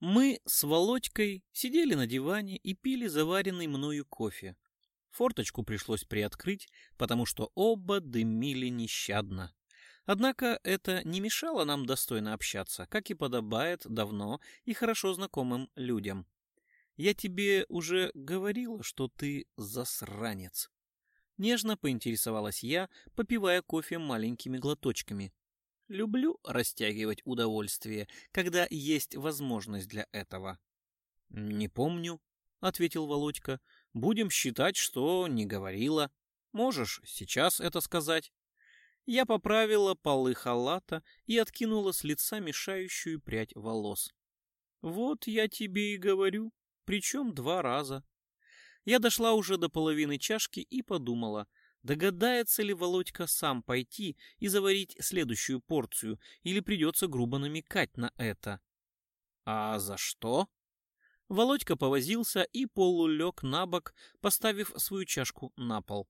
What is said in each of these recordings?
Мы с Володькой сидели на диване и пили заваренный мною кофе. Форточку пришлось приоткрыть, потому что оба дымили нещадно. Однако это не мешало нам достойно общаться, как и подобает давно и хорошо знакомым людям. Я тебе уже говорила, что ты засранец. Нежно поинтересовалась я, попивая кофе маленькими глоточками. Люблю растягивать удовольствие, когда есть возможность для этого. — Не помню, — ответил Володька. — Будем считать, что не говорила. Можешь сейчас это сказать. Я поправила полы халата и откинула с лица мешающую прядь волос. «Вот я тебе и говорю, причем два раза». Я дошла уже до половины чашки и подумала, Догадается ли Володька сам пойти и заварить следующую порцию, или придется грубо намекать на это? А за что? Володька повозился и полулег на бок, поставив свою чашку на пол.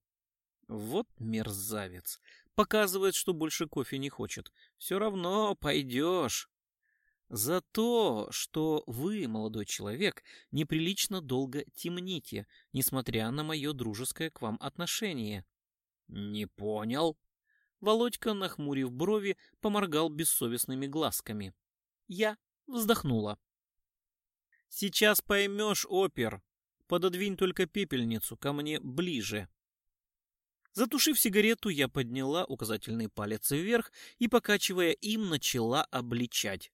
Вот мерзавец. Показывает, что больше кофе не хочет. Все равно пойдешь. За то, что вы, молодой человек, неприлично долго темните, несмотря на мое дружеское к вам отношение. «Не понял?» Володька, нахмурив брови, поморгал бессовестными глазками. Я вздохнула. «Сейчас поймешь, опер. Пододвинь только пепельницу ко мне ближе». Затушив сигарету, я подняла указательный палец вверх и, покачивая им, начала обличать.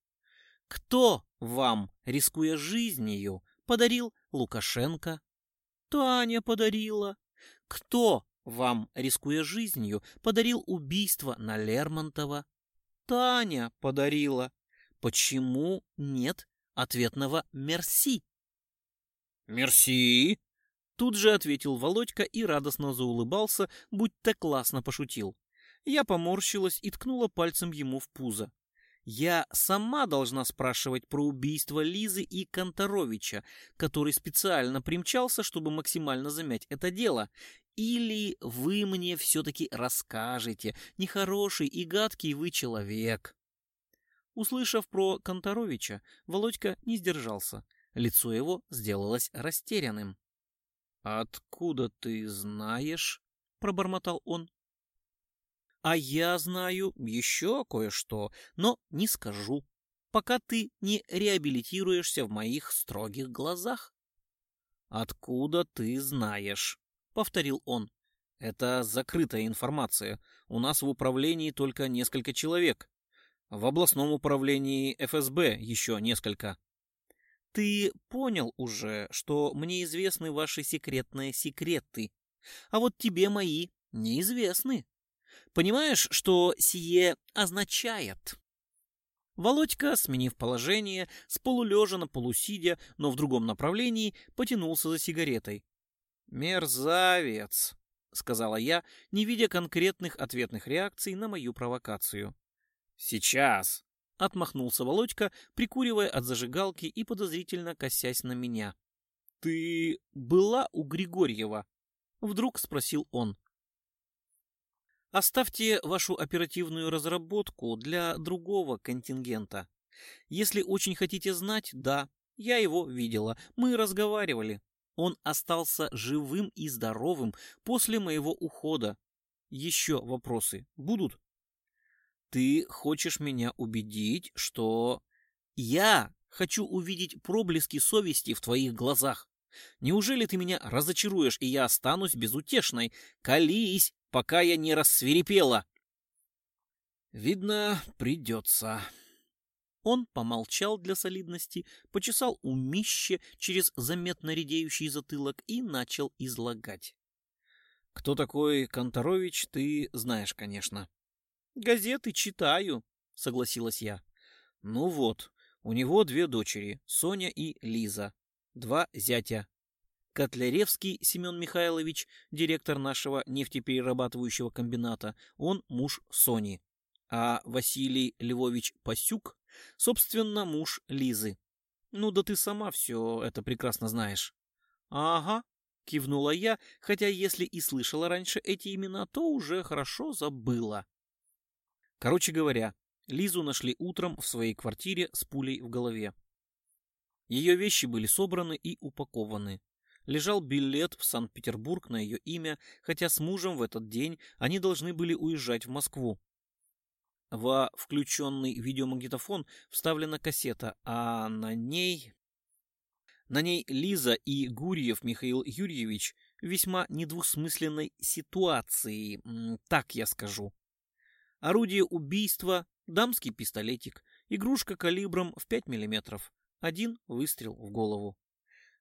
«Кто вам, рискуя жизнью, подарил Лукашенко?» «Таня подарила». «Кто вам, рискуя жизнью, подарил убийство на Лермонтова. Таня подарила. Почему нет ответного «мерси»? «Мерси!» Тут же ответил Володька и радостно заулыбался, будь-то классно пошутил. Я поморщилась и ткнула пальцем ему в пузо. Я сама должна спрашивать про убийство Лизы и Конторовича, который специально примчался, чтобы максимально замять это дело, или вы мне все-таки расскажете, нехороший и гадкий вы человек?» Услышав про Конторовича, Володька не сдержался. Лицо его сделалось растерянным. «Откуда ты знаешь?» — пробормотал он. «А я знаю еще кое-что, но не скажу, пока ты не реабилитируешься в моих строгих глазах». «Откуда ты знаешь?» повторил он. Это закрытая информация. У нас в управлении только несколько человек. В областном управлении ФСБ еще несколько. Ты понял уже, что мне известны ваши секретные секреты, а вот тебе мои неизвестны. Понимаешь, что сие означает? Володька, сменив положение, с полулежа на полусидя, но в другом направлении, потянулся за сигаретой. «Мерзавец!» — сказала я, не видя конкретных ответных реакций на мою провокацию. «Сейчас!» — отмахнулся Володька, прикуривая от зажигалки и подозрительно косясь на меня. «Ты была у Григорьева?» — вдруг спросил он. «Оставьте вашу оперативную разработку для другого контингента. Если очень хотите знать, да, я его видела, мы разговаривали», он остался живым и здоровым после моего ухода. Еще вопросы будут? Ты хочешь меня убедить, что... Я хочу увидеть проблески совести в твоих глазах. Неужели ты меня разочаруешь, и я останусь безутешной? Колись, пока я не рассверепела. Видно, придется. Он помолчал для солидности, почесал умище через заметно редеющий затылок и начал излагать. «Кто такой Конторович, ты знаешь, конечно». «Газеты читаю», — согласилась я. «Ну вот, у него две дочери, Соня и Лиза, два зятя». Котляревский Семен Михайлович, директор нашего нефтеперерабатывающего комбината, он муж Сони. А Василий Львович Пасюк Собственно, муж Лизы. Ну да ты сама все это прекрасно знаешь. Ага, кивнула я, хотя если и слышала раньше эти имена, то уже хорошо забыла. Короче говоря, Лизу нашли утром в своей квартире с пулей в голове. Ее вещи были собраны и упакованы. Лежал билет в Санкт-Петербург на ее имя, хотя с мужем в этот день они должны были уезжать в Москву, во включенный видеомагнитофон вставлена кассета, а на ней... На ней Лиза и Гурьев Михаил Юрьевич весьма недвусмысленной ситуации, так я скажу. Орудие убийства, дамский пистолетик, игрушка калибром в 5 мм, один выстрел в голову.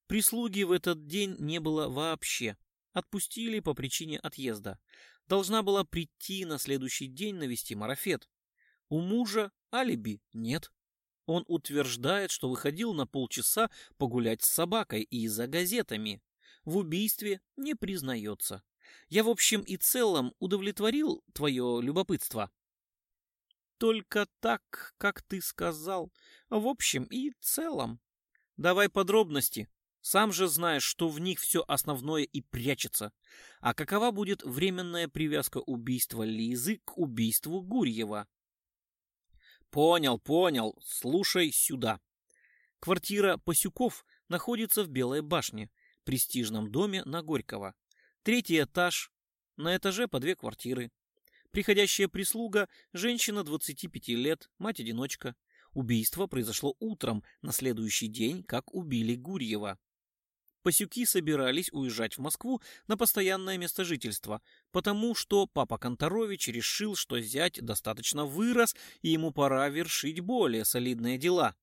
Прислуги в этот день не было вообще. Отпустили по причине отъезда. Должна была прийти на следующий день навести марафет. У мужа алиби нет. Он утверждает, что выходил на полчаса погулять с собакой и за газетами. В убийстве не признается. Я в общем и целом удовлетворил твое любопытство. Только так, как ты сказал. В общем и целом. Давай подробности. Сам же знаешь, что в них все основное и прячется. А какова будет временная привязка убийства Лизы к убийству Гурьева? Понял, понял. Слушай сюда. Квартира Пасюков находится в Белой башне, престижном доме на Горького. Третий этаж. На этаже по две квартиры. Приходящая прислуга – женщина 25 лет, мать-одиночка. Убийство произошло утром, на следующий день, как убили Гурьева. Пасюки собирались уезжать в Москву на постоянное место жительства, потому что папа Конторович решил, что зять достаточно вырос, и ему пора вершить более солидные дела.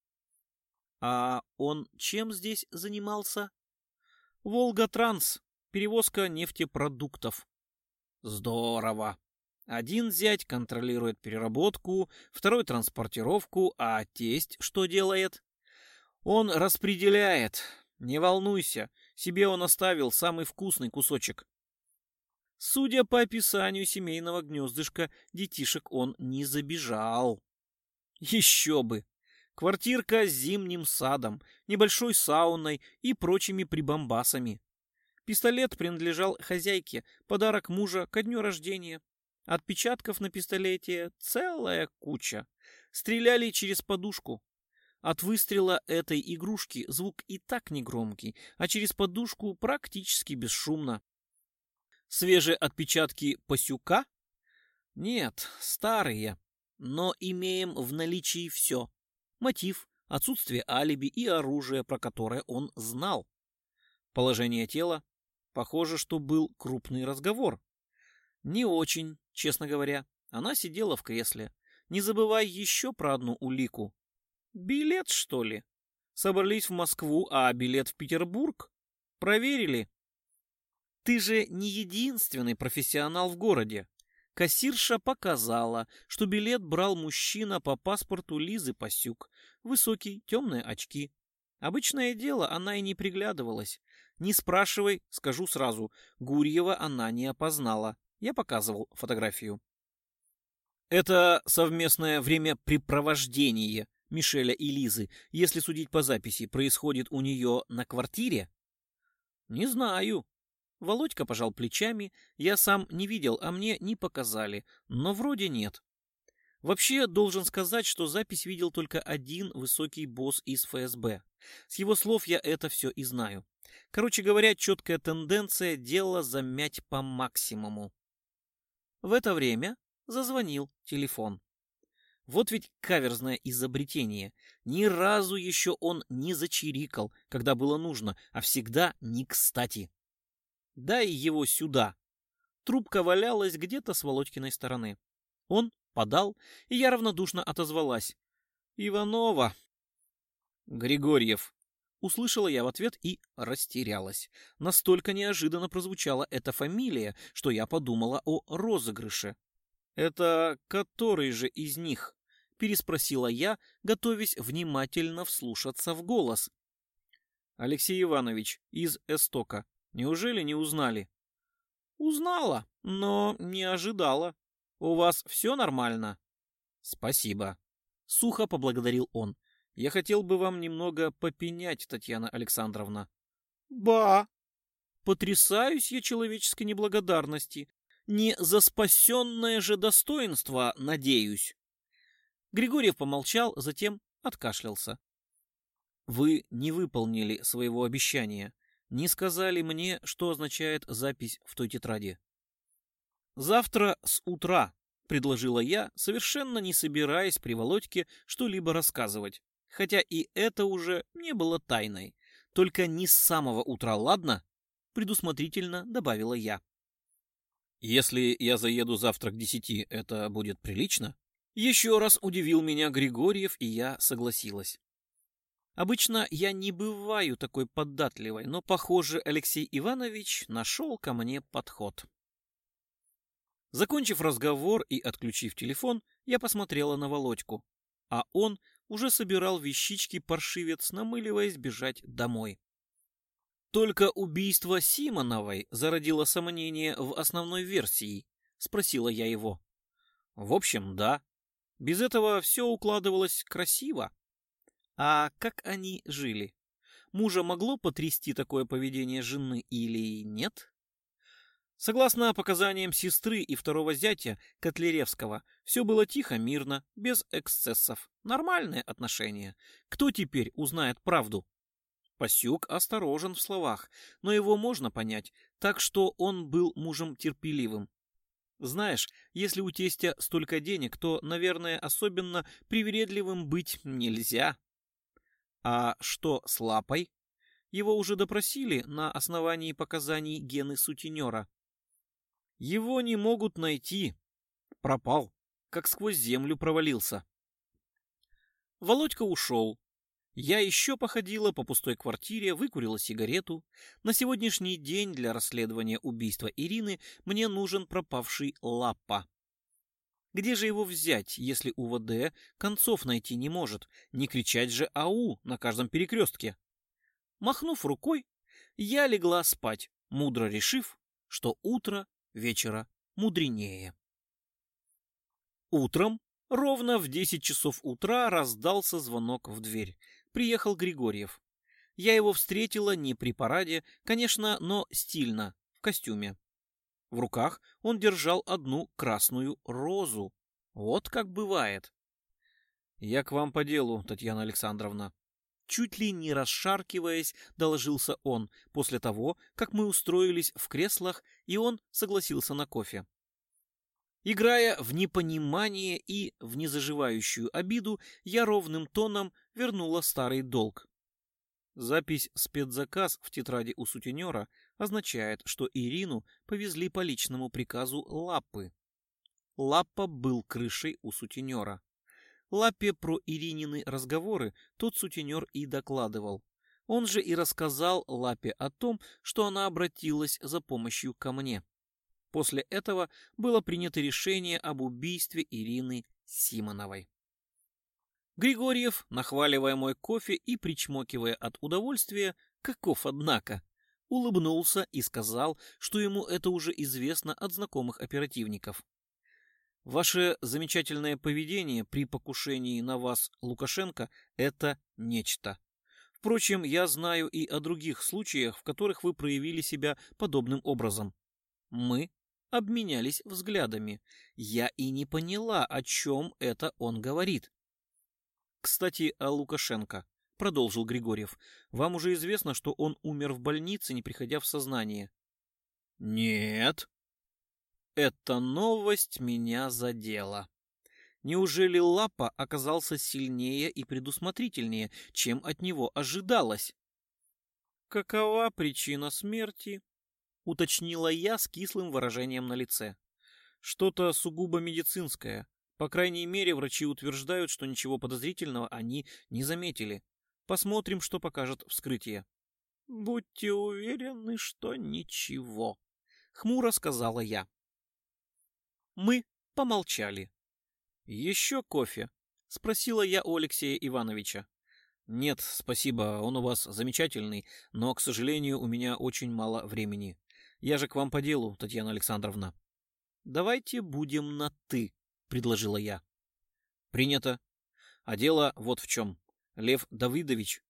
А он чем здесь занимался? «Волга-транс», перевозка нефтепродуктов. Здорово. Один зять контролирует переработку, второй транспортировку, а тесть что делает? Он распределяет, не волнуйся, себе он оставил самый вкусный кусочек. Судя по описанию семейного гнездышка, детишек он не забежал. Еще бы! Квартирка с зимним садом, небольшой сауной и прочими прибамбасами. Пистолет принадлежал хозяйке, подарок мужа ко дню рождения. Отпечатков на пистолете целая куча. Стреляли через подушку. От выстрела этой игрушки звук и так негромкий, а через подушку практически бесшумно. Свежие отпечатки пасюка? Нет, старые. Но имеем в наличии все. Мотив, отсутствие алиби и оружие, про которое он знал. Положение тела. Похоже, что был крупный разговор. Не очень, честно говоря. Она сидела в кресле. Не забывай еще про одну улику. Билет, что ли? Собрались в Москву, а билет в Петербург? Проверили? Ты же не единственный профессионал в городе. Кассирша показала, что билет брал мужчина по паспорту Лизы Пасюк. Высокий, темные очки. Обычное дело, она и не приглядывалась. Не спрашивай, скажу сразу, Гурьева она не опознала. Я показывал фотографию. Это совместное времяпрепровождение, Мишеля и Лизы, если судить по записи, происходит у нее на квартире? Не знаю. Володька пожал плечами, я сам не видел, а мне не показали, но вроде нет. Вообще, должен сказать, что запись видел только один высокий босс из ФСБ. С его слов я это все и знаю. Короче говоря, четкая тенденция дело замять по максимуму. В это время зазвонил телефон. Вот ведь каверзное изобретение. Ни разу еще он не зачирикал, когда было нужно, а всегда не кстати. Дай его сюда. Трубка валялась где-то с Володькиной стороны. Он подал, и я равнодушно отозвалась. «Иванова!» «Григорьев!» Услышала я в ответ и растерялась. Настолько неожиданно прозвучала эта фамилия, что я подумала о розыгрыше. «Это который же из них?» переспросила я, готовясь внимательно вслушаться в голос. Алексей Иванович из Эстока. Неужели не узнали? Узнала, но не ожидала. У вас все нормально? Спасибо. Сухо поблагодарил он. Я хотел бы вам немного попенять, Татьяна Александровна. Ба! Потрясаюсь я человеческой неблагодарности. Не за спасенное же достоинство, надеюсь. Григорьев помолчал, затем откашлялся. «Вы не выполнили своего обещания, не сказали мне, что означает запись в той тетради». «Завтра с утра», — предложила я, совершенно не собираясь при Володьке что-либо рассказывать, хотя и это уже не было тайной. «Только не с самого утра, ладно?» — предусмотрительно добавила я. «Если я заеду завтра к десяти, это будет прилично?» Еще раз удивил меня Григорьев, и я согласилась. Обычно я не бываю такой податливой, но, похоже, Алексей Иванович нашел ко мне подход. Закончив разговор и отключив телефон, я посмотрела на Володьку, а он уже собирал вещички паршивец, намыливаясь бежать домой. «Только убийство Симоновой зародило сомнение в основной версии?» — спросила я его. «В общем, да», без этого все укладывалось красиво. А как они жили? Мужа могло потрясти такое поведение жены или нет? Согласно показаниям сестры и второго зятя Котляревского, все было тихо, мирно, без эксцессов. Нормальные отношения. Кто теперь узнает правду? Пасюк осторожен в словах, но его можно понять, так что он был мужем терпеливым. Знаешь, если у тестя столько денег, то, наверное, особенно привередливым быть нельзя. А что с лапой? Его уже допросили на основании показаний гены сутенера. Его не могут найти. Пропал, как сквозь землю провалился. Володька ушел, я еще походила по пустой квартире, выкурила сигарету. На сегодняшний день для расследования убийства Ирины мне нужен пропавший Лапа. Где же его взять, если УВД концов найти не может? Не кричать же «Ау!» на каждом перекрестке. Махнув рукой, я легла спать, мудро решив, что утро вечера мудренее. Утром, ровно в 10 часов утра, раздался звонок в дверь приехал Григорьев. Я его встретила не при параде, конечно, но стильно, в костюме. В руках он держал одну красную розу. Вот как бывает. «Я к вам по делу, Татьяна Александровна». Чуть ли не расшаркиваясь, доложился он после того, как мы устроились в креслах, и он согласился на кофе. Играя в непонимание и в незаживающую обиду, я ровным тоном вернула старый долг. Запись «Спецзаказ» в тетради у сутенера означает, что Ирину повезли по личному приказу Лапы. Лапа был крышей у сутенера. Лапе про Иринины разговоры тот сутенер и докладывал. Он же и рассказал Лапе о том, что она обратилась за помощью ко мне. После этого было принято решение об убийстве Ирины Симоновой. Григорьев, нахваливая мой кофе и причмокивая от удовольствия, каков однако, улыбнулся и сказал, что ему это уже известно от знакомых оперативников. Ваше замечательное поведение при покушении на вас Лукашенко – это нечто. Впрочем, я знаю и о других случаях, в которых вы проявили себя подобным образом. Мы обменялись взглядами. Я и не поняла, о чем это он говорит. «Кстати, о Лукашенко», — продолжил Григорьев. «Вам уже известно, что он умер в больнице, не приходя в сознание». «Нет». Эта новость меня задела. Неужели Лапа оказался сильнее и предусмотрительнее, чем от него ожидалось? Какова причина смерти? — уточнила я с кислым выражением на лице. «Что-то сугубо медицинское. По крайней мере, врачи утверждают, что ничего подозрительного они не заметили. Посмотрим, что покажет вскрытие». «Будьте уверены, что ничего», — хмуро сказала я. Мы помолчали. «Еще кофе?» — спросила я у Алексея Ивановича. «Нет, спасибо, он у вас замечательный, но, к сожалению, у меня очень мало времени. Я же к вам по делу, Татьяна Александровна. Давайте будем на «ты», — предложила я. Принято. А дело вот в чем. Лев Давыдович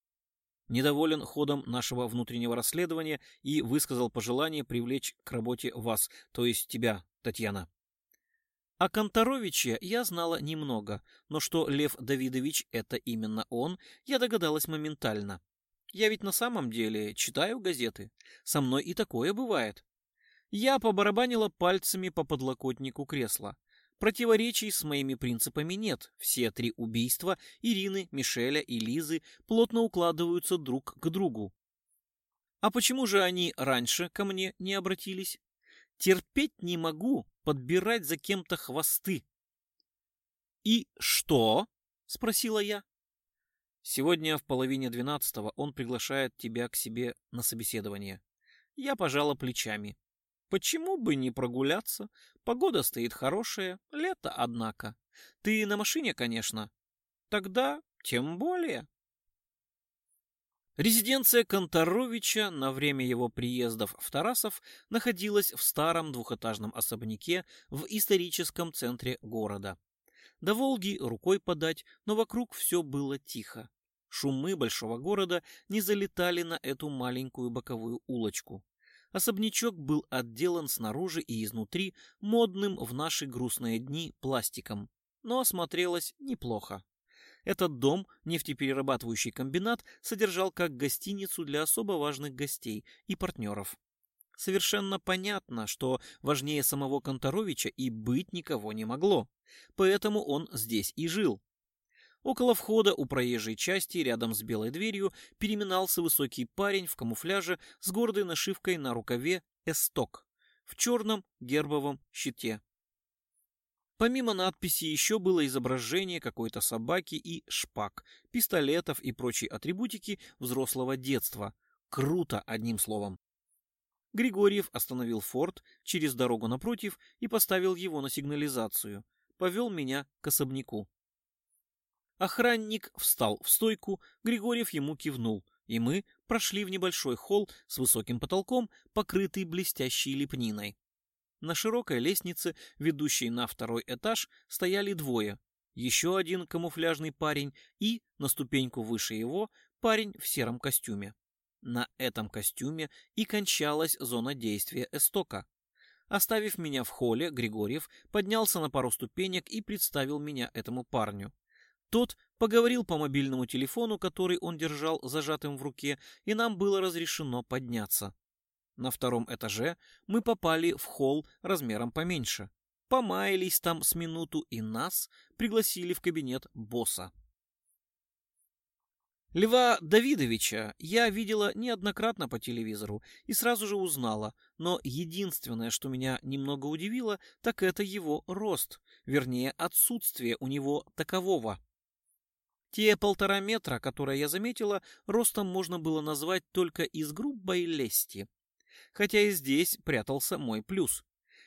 недоволен ходом нашего внутреннего расследования и высказал пожелание привлечь к работе вас, то есть тебя, Татьяна. О Конторовиче я знала немного, но что Лев Давидович — это именно он, я догадалась моментально. Я ведь на самом деле читаю газеты. Со мной и такое бывает. Я побарабанила пальцами по подлокотнику кресла. Противоречий с моими принципами нет. Все три убийства Ирины, Мишеля и Лизы плотно укладываются друг к другу. А почему же они раньше ко мне не обратились? Терпеть не могу подбирать за кем-то хвосты. И что? спросила я. Сегодня в половине двенадцатого он приглашает тебя к себе на собеседование. Я пожала плечами. Почему бы не прогуляться? Погода стоит хорошая, лето, однако. Ты на машине, конечно. Тогда тем более. Резиденция Конторовича на время его приездов в Тарасов находилась в старом двухэтажном особняке в историческом центре города. До Волги рукой подать, но вокруг все было тихо. Шумы большого города не залетали на эту маленькую боковую улочку. Особнячок был отделан снаружи и изнутри модным в наши грустные дни пластиком, но смотрелось неплохо. Этот дом, нефтеперерабатывающий комбинат, содержал как гостиницу для особо важных гостей и партнеров. Совершенно понятно, что важнее самого Конторовича и быть никого не могло, поэтому он здесь и жил. Около входа у проезжей части, рядом с белой дверью, переминался высокий парень в камуфляже с гордой нашивкой на рукаве «Эсток» в черном гербовом щите. Помимо надписи еще было изображение какой-то собаки и шпаг, пистолетов и прочей атрибутики взрослого детства. Круто, одним словом. Григорьев остановил форт через дорогу напротив и поставил его на сигнализацию. Повел меня к особняку. Охранник встал в стойку, Григорьев ему кивнул, и мы прошли в небольшой холл с высоким потолком, покрытый блестящей лепниной. На широкой лестнице, ведущей на второй этаж, стояли двое. Еще один камуфляжный парень и, на ступеньку выше его, парень в сером костюме. На этом костюме и кончалась зона действия эстока. Оставив меня в холле, Григорьев поднялся на пару ступенек и представил меня этому парню. Тот поговорил по мобильному телефону, который он держал зажатым в руке, и нам было разрешено подняться. На втором этаже мы попали в холл размером поменьше. Помаялись там с минуту, и нас пригласили в кабинет босса. Льва Давидовича я видела неоднократно по телевизору и сразу же узнала, но единственное, что меня немного удивило, так это его рост, вернее отсутствие у него такового. Те полтора метра, которые я заметила, ростом можно было назвать только из грубой лести. Хотя и здесь прятался мой плюс.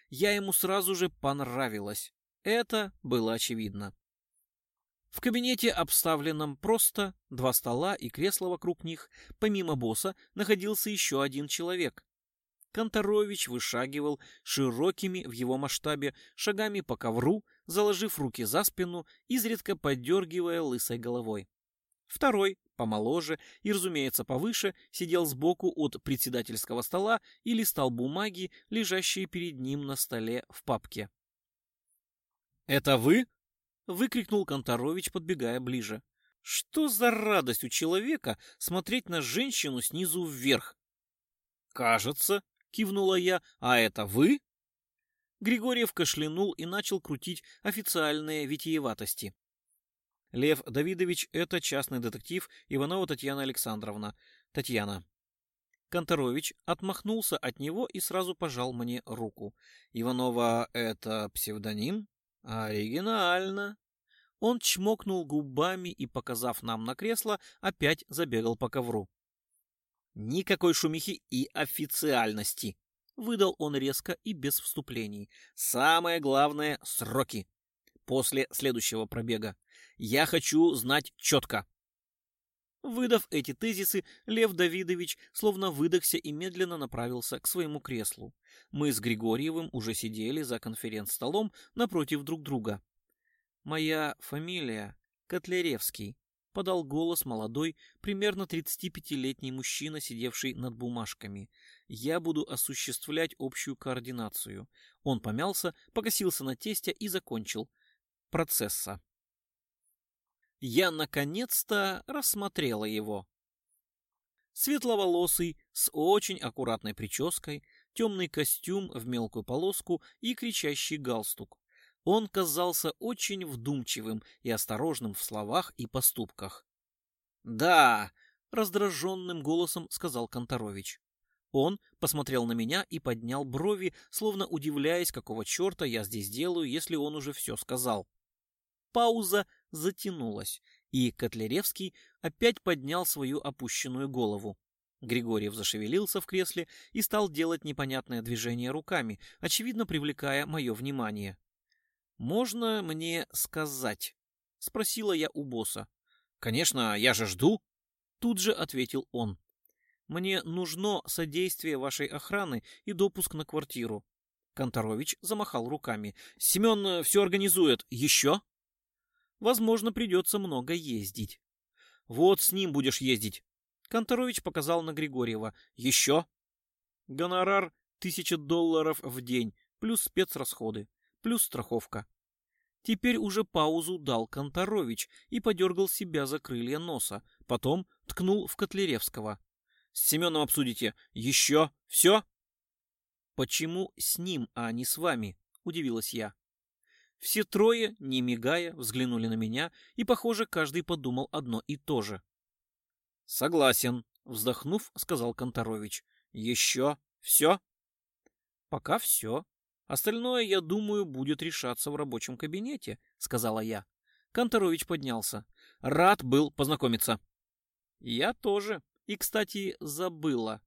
Я ему сразу же понравилась. Это было очевидно. В кабинете, обставленном просто, два стола и кресло вокруг них, помимо босса, находился еще один человек. Конторович вышагивал широкими в его масштабе шагами по ковру, заложив руки за спину, изредка поддергивая лысой головой. Второй, помоложе и, разумеется, повыше, сидел сбоку от председательского стола и листал бумаги, лежащие перед ним на столе в папке. «Это вы, — выкрикнул Конторович, подбегая ближе. «Что за радость у человека смотреть на женщину снизу вверх?» «Кажется», — кивнула я, — «а это вы?» Григорьев кашлянул и начал крутить официальные витиеватости. Лев Давидович — это частный детектив Иванова Татьяна Александровна. Татьяна. Конторович отмахнулся от него и сразу пожал мне руку. Иванова — это псевдоним? «Оригинально!» Он чмокнул губами и, показав нам на кресло, опять забегал по ковру. «Никакой шумихи и официальности!» — выдал он резко и без вступлений. «Самое главное — сроки. После следующего пробега. Я хочу знать четко, Выдав эти тезисы, Лев Давидович словно выдохся и медленно направился к своему креслу. Мы с Григорьевым уже сидели за конференц-столом напротив друг друга. «Моя фамилия Котляревский», — подал голос молодой, примерно 35-летний мужчина, сидевший над бумажками. «Я буду осуществлять общую координацию». Он помялся, покосился на тестя и закончил. «Процесса» я наконец-то рассмотрела его. Светловолосый, с очень аккуратной прической, темный костюм в мелкую полоску и кричащий галстук. Он казался очень вдумчивым и осторожным в словах и поступках. «Да!» — раздраженным голосом сказал Конторович. Он посмотрел на меня и поднял брови, словно удивляясь, какого черта я здесь делаю, если он уже все сказал. Пауза затянулась, и Котляревский опять поднял свою опущенную голову. Григорьев зашевелился в кресле и стал делать непонятное движение руками, очевидно привлекая мое внимание. «Можно мне сказать?» — спросила я у босса. «Конечно, я же жду!» — тут же ответил он. «Мне нужно содействие вашей охраны и допуск на квартиру». Конторович замахал руками. «Семен э, все организует. Еще?» Возможно, придется много ездить. Вот с ним будешь ездить. Конторович показал на Григорьева. Еще? Гонорар тысяча долларов в день, плюс спецрасходы, плюс страховка. Теперь уже паузу дал Конторович и подергал себя за крылья носа, потом ткнул в Котляревского. — С Семеном обсудите. Еще? Все? — Почему с ним, а не с вами? — удивилась я. Все трое, не мигая, взглянули на меня, и, похоже, каждый подумал одно и то же. «Согласен», — вздохнув, сказал Конторович. «Еще? Все?» «Пока все. Остальное, я думаю, будет решаться в рабочем кабинете», — сказала я. Конторович поднялся. «Рад был познакомиться». «Я тоже. И, кстати, забыла».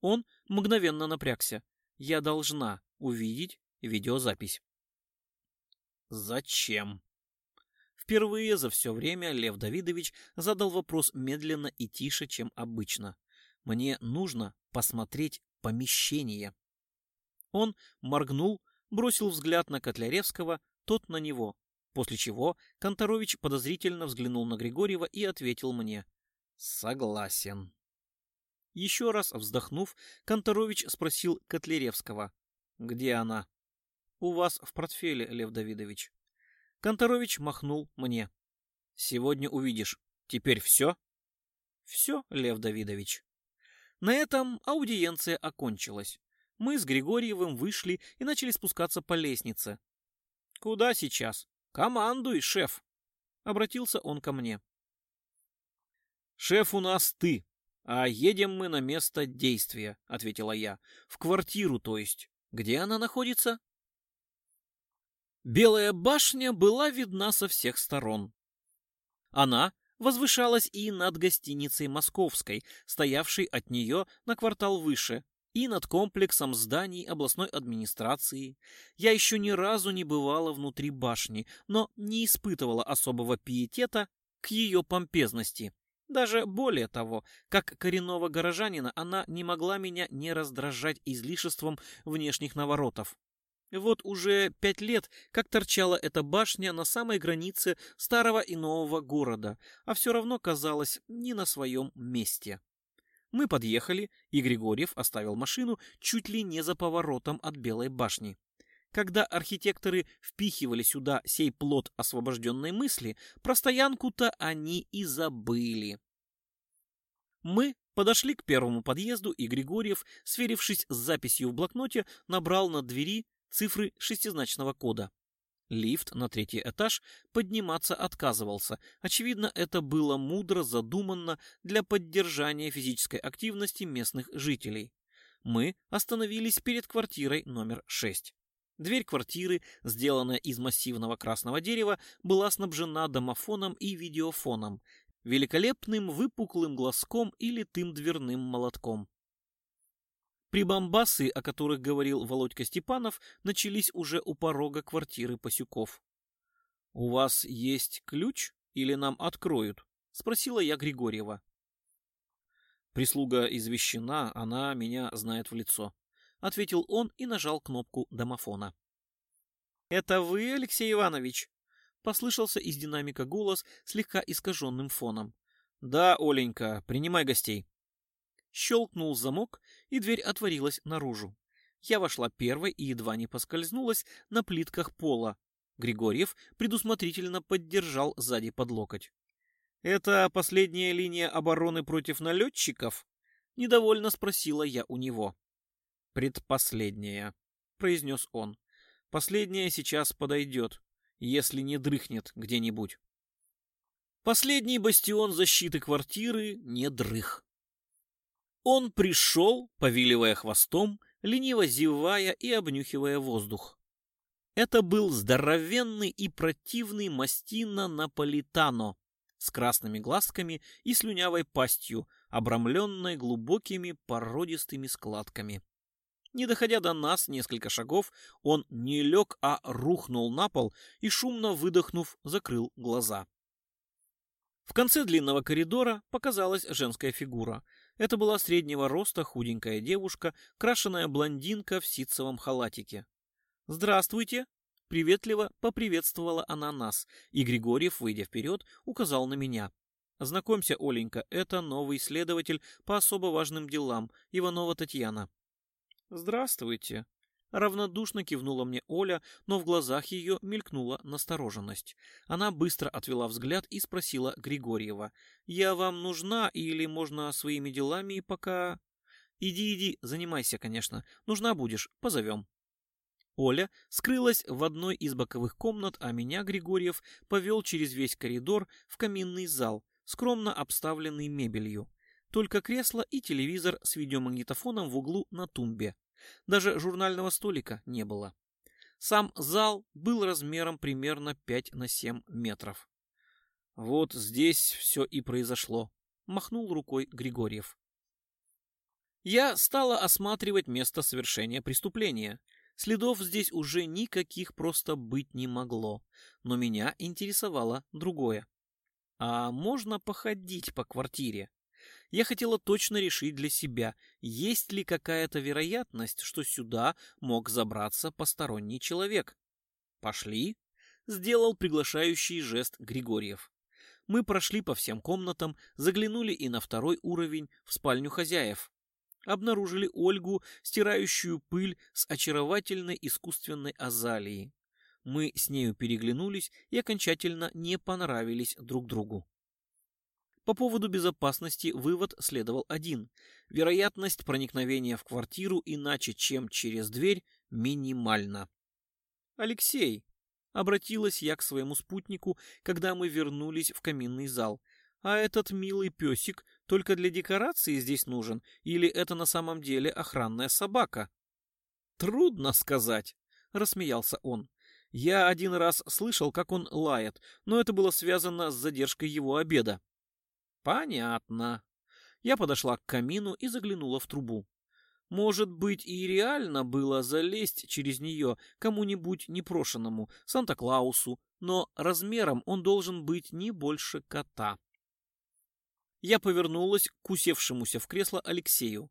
Он мгновенно напрягся. «Я должна увидеть видеозапись». Зачем? Впервые за все время Лев Давидович задал вопрос медленно и тише, чем обычно. Мне нужно посмотреть помещение. Он моргнул, бросил взгляд на Котляревского, тот на него, после чего Конторович подозрительно взглянул на Григорьева и ответил мне «Согласен». Еще раз вздохнув, Конторович спросил Котляревского «Где она?» у вас в портфеле, Лев Давидович. Конторович махнул мне. Сегодня увидишь. Теперь все? Все, Лев Давидович. На этом аудиенция окончилась. Мы с Григорьевым вышли и начали спускаться по лестнице. Куда сейчас? Командуй, шеф. Обратился он ко мне. Шеф у нас ты, а едем мы на место действия, ответила я. В квартиру, то есть. Где она находится? Белая башня была видна со всех сторон. Она возвышалась и над гостиницей Московской, стоявшей от нее на квартал выше, и над комплексом зданий областной администрации. Я еще ни разу не бывала внутри башни, но не испытывала особого пиетета к ее помпезности. Даже более того, как коренного горожанина она не могла меня не раздражать излишеством внешних наворотов. Вот уже пять лет, как торчала эта башня на самой границе старого и нового города, а все равно казалась не на своем месте. Мы подъехали, и Григорьев оставил машину чуть ли не за поворотом от Белой башни. Когда архитекторы впихивали сюда сей плод освобожденной мысли, про стоянку-то они и забыли. Мы подошли к первому подъезду, и Григорьев, сверившись с записью в блокноте, набрал на двери цифры шестизначного кода. Лифт на третий этаж подниматься отказывался. Очевидно, это было мудро задуманно для поддержания физической активности местных жителей. Мы остановились перед квартирой номер 6. Дверь квартиры, сделанная из массивного красного дерева, была снабжена домофоном и видеофоном, великолепным выпуклым глазком и литым дверным молотком. Прибамбасы, о которых говорил Володька Степанов, начались уже у порога квартиры Пасюков. «У вас есть ключ или нам откроют?» — спросила я Григорьева. «Прислуга извещена, она меня знает в лицо», — ответил он и нажал кнопку домофона. «Это вы, Алексей Иванович?» — послышался из динамика голос слегка искаженным фоном. «Да, Оленька, принимай гостей». Щелкнул замок, и дверь отворилась наружу. Я вошла первой и едва не поскользнулась на плитках пола. Григорьев предусмотрительно поддержал сзади под локоть. «Это последняя линия обороны против налетчиков?» — недовольно спросила я у него. «Предпоследняя», — произнес он. «Последняя сейчас подойдет, если не дрыхнет где-нибудь». Последний бастион защиты квартиры не дрых. Он пришел, повиливая хвостом, лениво зевая и обнюхивая воздух. Это был здоровенный и противный мастина-наполитано с красными глазками и слюнявой пастью, обрамленной глубокими породистыми складками. Не доходя до нас несколько шагов, он не лег, а рухнул на пол и, шумно выдохнув, закрыл глаза. В конце длинного коридора показалась женская фигура — это была среднего роста худенькая девушка, крашеная блондинка в ситцевом халатике. «Здравствуйте!» — приветливо поприветствовала она нас, и Григорьев, выйдя вперед, указал на меня. «Знакомься, Оленька, это новый следователь по особо важным делам, Иванова Татьяна». «Здравствуйте!» Равнодушно кивнула мне Оля, но в глазах ее мелькнула настороженность. Она быстро отвела взгляд и спросила Григорьева. «Я вам нужна или можно своими делами пока...» «Иди, иди, занимайся, конечно. Нужна будешь, позовем». Оля скрылась в одной из боковых комнат, а меня Григорьев повел через весь коридор в каминный зал, скромно обставленный мебелью. Только кресло и телевизор с видеомагнитофоном в углу на тумбе. Даже журнального столика не было. Сам зал был размером примерно 5 на 7 метров. «Вот здесь все и произошло», — махнул рукой Григорьев. Я стала осматривать место совершения преступления. Следов здесь уже никаких просто быть не могло, но меня интересовало другое. А можно походить по квартире? я хотела точно решить для себя, есть ли какая-то вероятность, что сюда мог забраться посторонний человек. «Пошли», — сделал приглашающий жест Григорьев. Мы прошли по всем комнатам, заглянули и на второй уровень, в спальню хозяев. Обнаружили Ольгу, стирающую пыль с очаровательной искусственной азалии. Мы с нею переглянулись и окончательно не понравились друг другу. По поводу безопасности вывод следовал один. Вероятность проникновения в квартиру иначе, чем через дверь, минимальна. «Алексей!» — обратилась я к своему спутнику, когда мы вернулись в каминный зал. «А этот милый песик только для декорации здесь нужен, или это на самом деле охранная собака?» «Трудно сказать», — рассмеялся он. «Я один раз слышал, как он лает, но это было связано с задержкой его обеда. Понятно. Я подошла к камину и заглянула в трубу. Может быть, и реально было залезть через нее кому-нибудь непрошенному, Санта-Клаусу, но размером он должен быть не больше кота. Я повернулась к усевшемуся в кресло Алексею.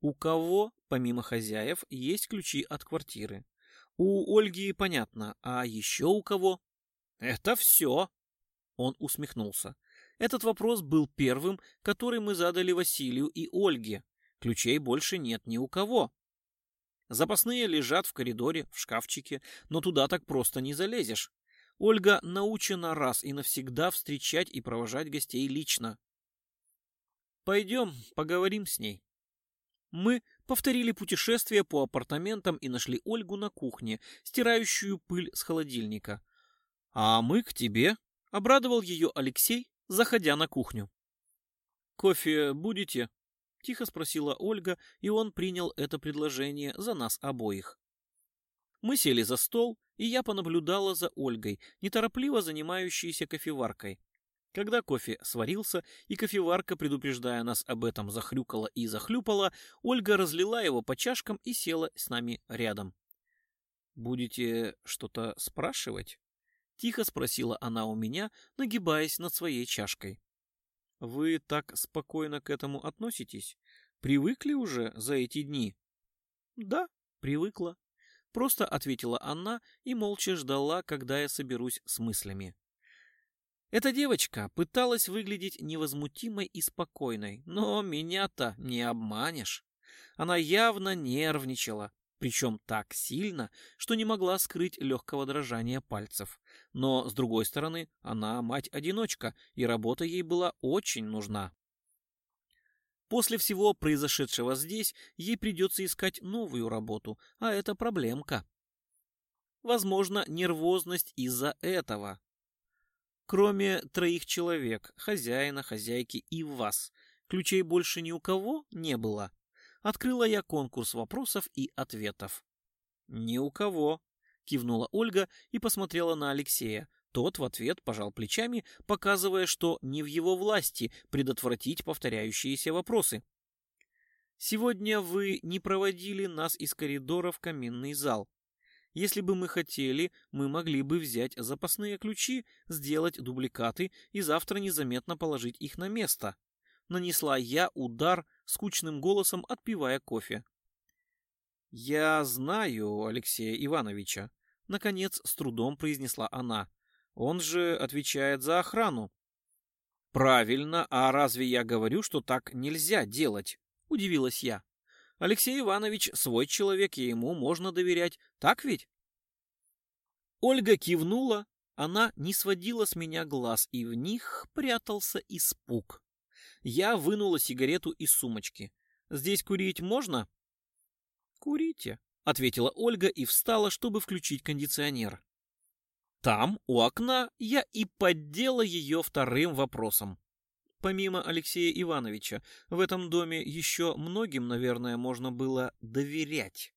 У кого, помимо хозяев, есть ключи от квартиры? У Ольги понятно, а еще у кого? Это все. Он усмехнулся. Этот вопрос был первым, который мы задали Василию и Ольге. Ключей больше нет ни у кого. Запасные лежат в коридоре, в шкафчике, но туда так просто не залезешь. Ольга научена раз и навсегда встречать и провожать гостей лично. Пойдем, поговорим с ней. Мы повторили путешествие по апартаментам и нашли Ольгу на кухне, стирающую пыль с холодильника. «А мы к тебе», — обрадовал ее Алексей, заходя на кухню. «Кофе будете?» — тихо спросила Ольга, и он принял это предложение за нас обоих. Мы сели за стол, и я понаблюдала за Ольгой, неторопливо занимающейся кофеваркой. Когда кофе сварился, и кофеварка, предупреждая нас об этом, захрюкала и захлюпала, Ольга разлила его по чашкам и села с нами рядом. «Будете что-то спрашивать?» Тихо спросила она у меня, нагибаясь над своей чашкой. «Вы так спокойно к этому относитесь? Привыкли уже за эти дни?» «Да, привыкла», — просто ответила она и молча ждала, когда я соберусь с мыслями. Эта девочка пыталась выглядеть невозмутимой и спокойной, но меня-то не обманешь. Она явно нервничала, причем так сильно, что не могла скрыть легкого дрожания пальцев. Но, с другой стороны, она мать-одиночка, и работа ей была очень нужна. После всего произошедшего здесь ей придется искать новую работу, а это проблемка. Возможно, нервозность из-за этого. Кроме троих человек, хозяина, хозяйки и вас, ключей больше ни у кого не было открыла я конкурс вопросов и ответов. «Ни у кого», — кивнула Ольга и посмотрела на Алексея. Тот в ответ пожал плечами, показывая, что не в его власти предотвратить повторяющиеся вопросы. «Сегодня вы не проводили нас из коридора в каминный зал. Если бы мы хотели, мы могли бы взять запасные ключи, сделать дубликаты и завтра незаметно положить их на место». Нанесла я удар скучным голосом отпивая кофе. «Я знаю Алексея Ивановича», — наконец с трудом произнесла она. «Он же отвечает за охрану». «Правильно, а разве я говорю, что так нельзя делать?» — удивилась я. «Алексей Иванович свой человек, и ему можно доверять, так ведь?» Ольга кивнула, она не сводила с меня глаз, и в них прятался испуг. Я вынула сигарету из сумочки. «Здесь курить можно?» «Курите», — ответила Ольга и встала, чтобы включить кондиционер. Там, у окна, я и поддела ее вторым вопросом. Помимо Алексея Ивановича, в этом доме еще многим, наверное, можно было доверять.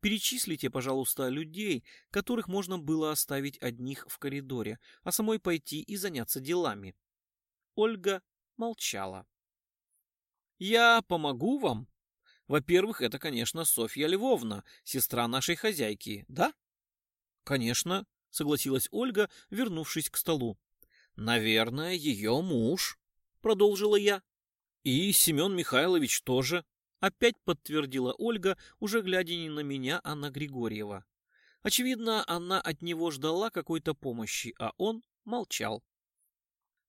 Перечислите, пожалуйста, людей, которых можно было оставить одних в коридоре, а самой пойти и заняться делами. Ольга молчала. «Я помогу вам? Во-первых, это, конечно, Софья Львовна, сестра нашей хозяйки, да?» «Конечно», — согласилась Ольга, вернувшись к столу. «Наверное, ее муж», — продолжила я. «И Семен Михайлович тоже», — опять подтвердила Ольга, уже глядя не на меня, а на Григорьева. Очевидно, она от него ждала какой-то помощи, а он молчал.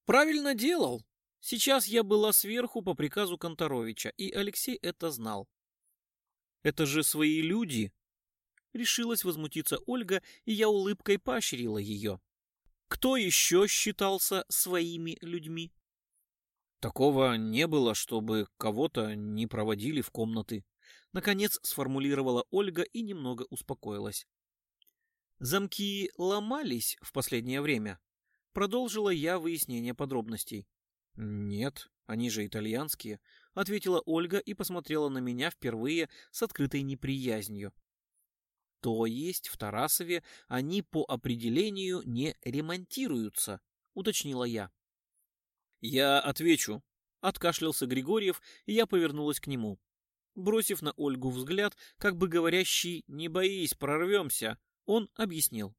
«Правильно делал», Сейчас я была сверху по приказу Конторовича, и Алексей это знал. «Это же свои люди!» Решилась возмутиться Ольга, и я улыбкой поощрила ее. «Кто еще считался своими людьми?» «Такого не было, чтобы кого-то не проводили в комнаты», Наконец сформулировала Ольга и немного успокоилась. «Замки ломались в последнее время?» Продолжила я выяснение подробностей. «Нет, они же итальянские», — ответила Ольга и посмотрела на меня впервые с открытой неприязнью. «То есть в Тарасове они по определению не ремонтируются», — уточнила я. «Я отвечу», — откашлялся Григорьев, и я повернулась к нему. Бросив на Ольгу взгляд, как бы говорящий «не боись, прорвемся», он объяснил.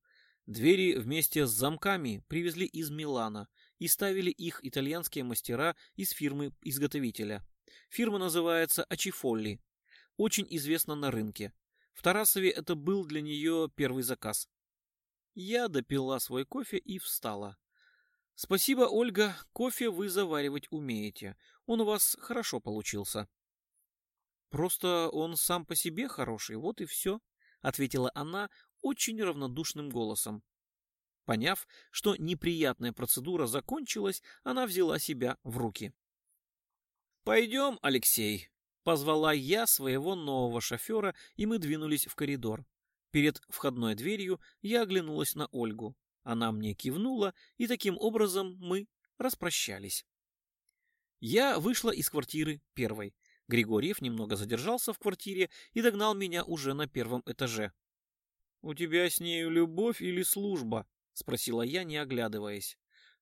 Двери вместе с замками привезли из Милана и ставили их итальянские мастера из фирмы-изготовителя. Фирма называется Ачифолли. Очень известна на рынке. В Тарасове это был для нее первый заказ. Я допила свой кофе и встала. «Спасибо, Ольга, кофе вы заваривать умеете. Он у вас хорошо получился». «Просто он сам по себе хороший, вот и все», — ответила она очень равнодушным голосом. Поняв, что неприятная процедура закончилась, она взяла себя в руки. «Пойдем, Алексей!» — позвала я своего нового шофера, и мы двинулись в коридор. Перед входной дверью я оглянулась на Ольгу. Она мне кивнула, и таким образом мы распрощались. Я вышла из квартиры первой. Григорьев немного задержался в квартире и догнал меня уже на первом этаже. «У тебя с нею любовь или служба?» спросила я, не оглядываясь.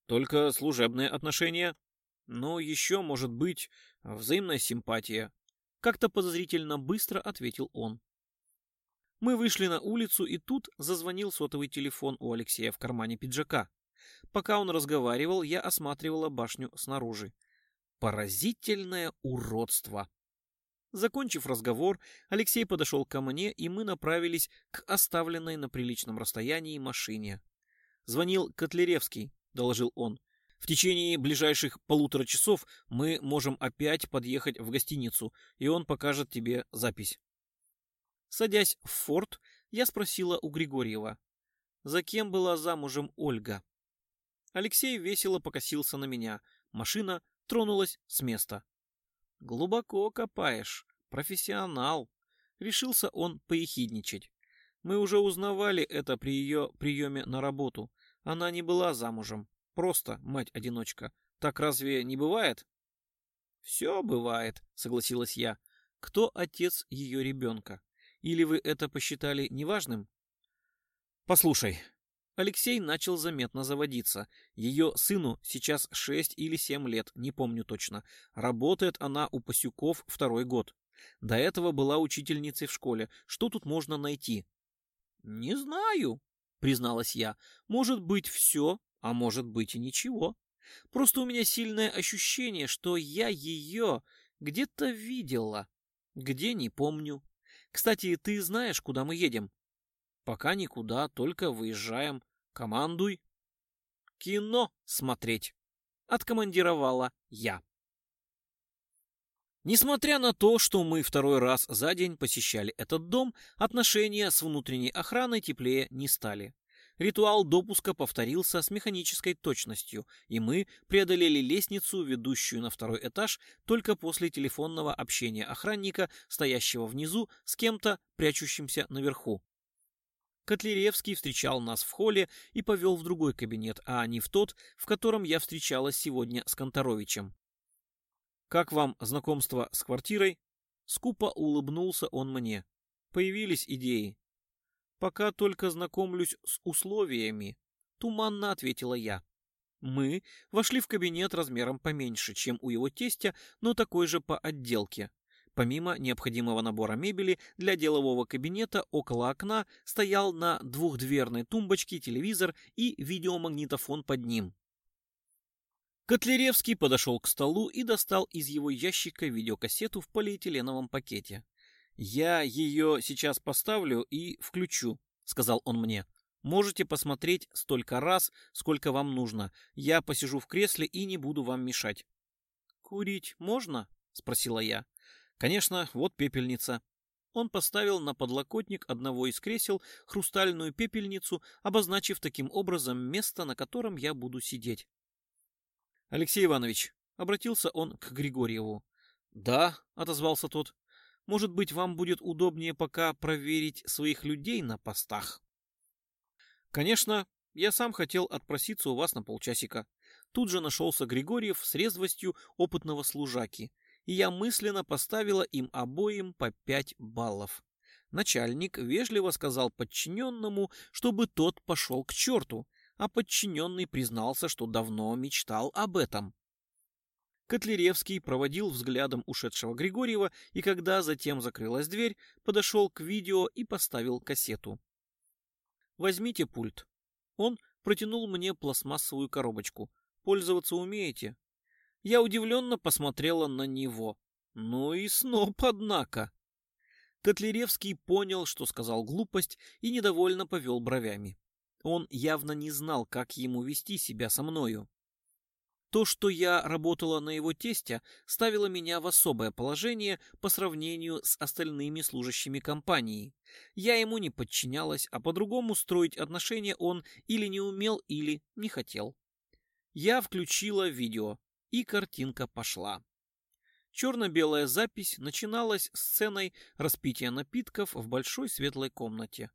Только служебные отношения. Но еще, может быть, взаимная симпатия. Как-то подозрительно быстро ответил он. Мы вышли на улицу, и тут зазвонил сотовый телефон у Алексея в кармане пиджака. Пока он разговаривал, я осматривала башню снаружи. Поразительное уродство! Закончив разговор, Алексей подошел ко мне, и мы направились к оставленной на приличном расстоянии машине звонил Котляревский», — доложил он. «В течение ближайших полутора часов мы можем опять подъехать в гостиницу, и он покажет тебе запись». Садясь в форт, я спросила у Григорьева, за кем была замужем Ольга. Алексей весело покосился на меня. Машина тронулась с места. «Глубоко копаешь, профессионал», — решился он поехидничать. Мы уже узнавали это при ее приеме на работу. Она не была замужем, просто мать-одиночка. Так разве не бывает? Все бывает, согласилась я. Кто отец ее ребенка? Или вы это посчитали неважным? Послушай, Алексей начал заметно заводиться. Ее сыну сейчас шесть или семь лет, не помню точно. Работает она у Пасюков второй год. До этого была учительницей в школе. Что тут можно найти? «Не знаю», — призналась я. «Может быть, все, а может быть и ничего. Просто у меня сильное ощущение, что я ее где-то видела. Где, не помню. Кстати, ты знаешь, куда мы едем?» «Пока никуда, только выезжаем. Командуй». «Кино смотреть», — откомандировала я. Несмотря на то, что мы второй раз за день посещали этот дом, отношения с внутренней охраной теплее не стали. Ритуал допуска повторился с механической точностью, и мы преодолели лестницу, ведущую на второй этаж, только после телефонного общения охранника, стоящего внизу, с кем-то, прячущимся наверху. Котлеровский встречал нас в холле и повел в другой кабинет, а не в тот, в котором я встречалась сегодня с Конторовичем. Как вам знакомство с квартирой? Скупо улыбнулся он мне. Появились идеи. Пока только знакомлюсь с условиями, туманно ответила я. Мы вошли в кабинет размером поменьше, чем у его тестя, но такой же по отделке. Помимо необходимого набора мебели для делового кабинета, около окна стоял на двухдверной тумбочке телевизор и видеомагнитофон под ним. Котляревский подошел к столу и достал из его ящика видеокассету в полиэтиленовом пакете. «Я ее сейчас поставлю и включу», — сказал он мне. «Можете посмотреть столько раз, сколько вам нужно. Я посижу в кресле и не буду вам мешать». «Курить можно?» — спросила я. «Конечно, вот пепельница». Он поставил на подлокотник одного из кресел хрустальную пепельницу, обозначив таким образом место, на котором я буду сидеть. Алексей Иванович, обратился он к Григорьеву. Да, отозвался тот. Может быть, вам будет удобнее пока проверить своих людей на постах. Конечно, я сам хотел отпроситься у вас на полчасика. Тут же нашелся Григорьев с резвостью опытного служаки, и я мысленно поставила им обоим по пять баллов. Начальник вежливо сказал подчиненному, чтобы тот пошел к черту, а подчиненный признался, что давно мечтал об этом. Котляревский проводил взглядом ушедшего Григорьева и, когда затем закрылась дверь, подошел к видео и поставил кассету. «Возьмите пульт». Он протянул мне пластмассовую коробочку. «Пользоваться умеете?» Я удивленно посмотрела на него. «Ну и сноп, однако!» Котляревский понял, что сказал глупость, и недовольно повел бровями. Он явно не знал, как ему вести себя со мною. То, что я работала на его тестя, ставило меня в особое положение по сравнению с остальными служащими компании. Я ему не подчинялась, а по-другому строить отношения он или не умел, или не хотел. Я включила видео, и картинка пошла. Черно-белая запись начиналась сценой распития напитков в большой светлой комнате.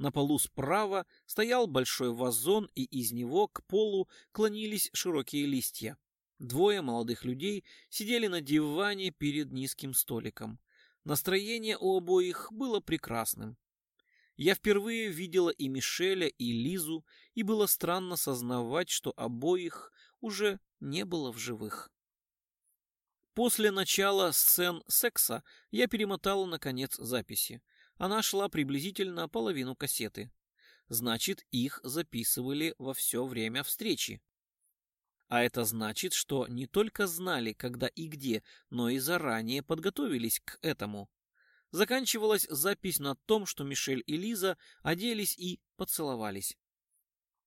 На полу справа стоял большой вазон, и из него к полу клонились широкие листья. Двое молодых людей сидели на диване перед низким столиком. Настроение у обоих было прекрасным. Я впервые видела и Мишеля, и Лизу, и было странно сознавать, что обоих уже не было в живых. После начала сцен секса я перемотала, наконец, записи. Она шла приблизительно половину кассеты. Значит, их записывали во все время встречи. А это значит, что не только знали, когда и где, но и заранее подготовились к этому. Заканчивалась запись на том, что Мишель и Лиза оделись и поцеловались.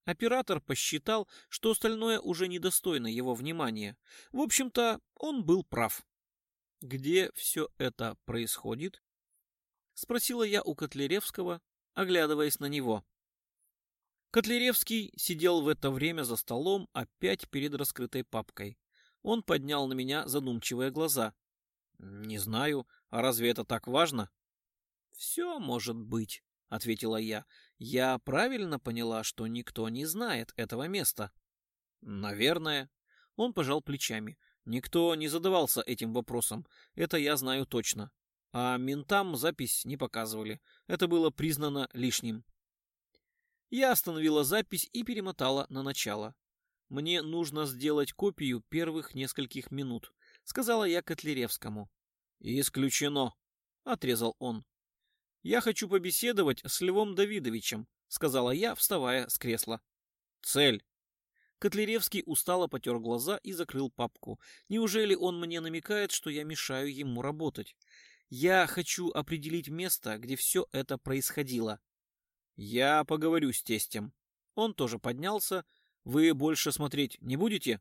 Оператор посчитал, что остальное уже недостойно его внимания. В общем-то, он был прав. Где все это происходит? — спросила я у Котляревского, оглядываясь на него. Котляревский сидел в это время за столом, опять перед раскрытой папкой. Он поднял на меня задумчивые глаза. «Не знаю, а разве это так важно?» «Все может быть», — ответила я. «Я правильно поняла, что никто не знает этого места?» «Наверное». Он пожал плечами. «Никто не задавался этим вопросом. Это я знаю точно а ментам запись не показывали. Это было признано лишним. Я остановила запись и перемотала на начало. «Мне нужно сделать копию первых нескольких минут», — сказала я Котляревскому. «Исключено», — отрезал он. «Я хочу побеседовать с Львом Давидовичем», — сказала я, вставая с кресла. «Цель». Котляревский устало потер глаза и закрыл папку. Неужели он мне намекает, что я мешаю ему работать? Я хочу определить место, где все это происходило. Я поговорю с тестем. Он тоже поднялся. Вы больше смотреть не будете?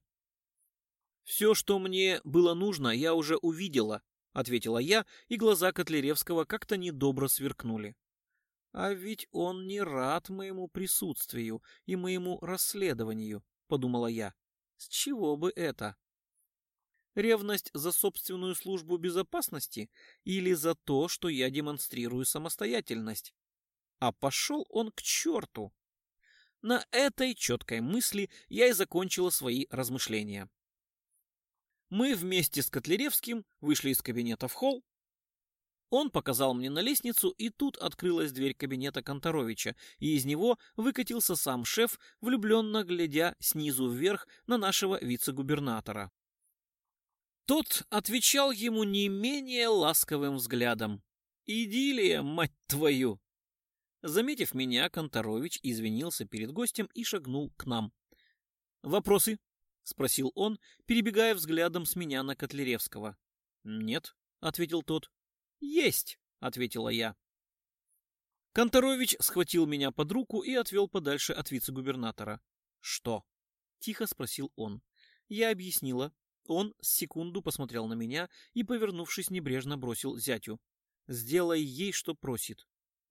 Все, что мне было нужно, я уже увидела, ответила я, и глаза Котляревского как-то недобро сверкнули. А ведь он не рад моему присутствию и моему расследованию, подумала я. С чего бы это? Ревность за собственную службу безопасности или за то, что я демонстрирую самостоятельность? А пошел он к черту! На этой четкой мысли я и закончила свои размышления. Мы вместе с Котляревским вышли из кабинета в холл. Он показал мне на лестницу, и тут открылась дверь кабинета Конторовича, и из него выкатился сам шеф, влюбленно глядя снизу вверх на нашего вице-губернатора. Тот отвечал ему не менее ласковым взглядом. «Идиллия, мать твою!» Заметив меня, Конторович извинился перед гостем и шагнул к нам. «Вопросы?» — спросил он, перебегая взглядом с меня на Котляревского. «Нет», — ответил тот. «Есть», — ответила я. Конторович схватил меня под руку и отвел подальше от вице-губернатора. «Что?» — тихо спросил он. Я объяснила, он секунду посмотрел на меня и, повернувшись, небрежно бросил зятю. «Сделай ей, что просит».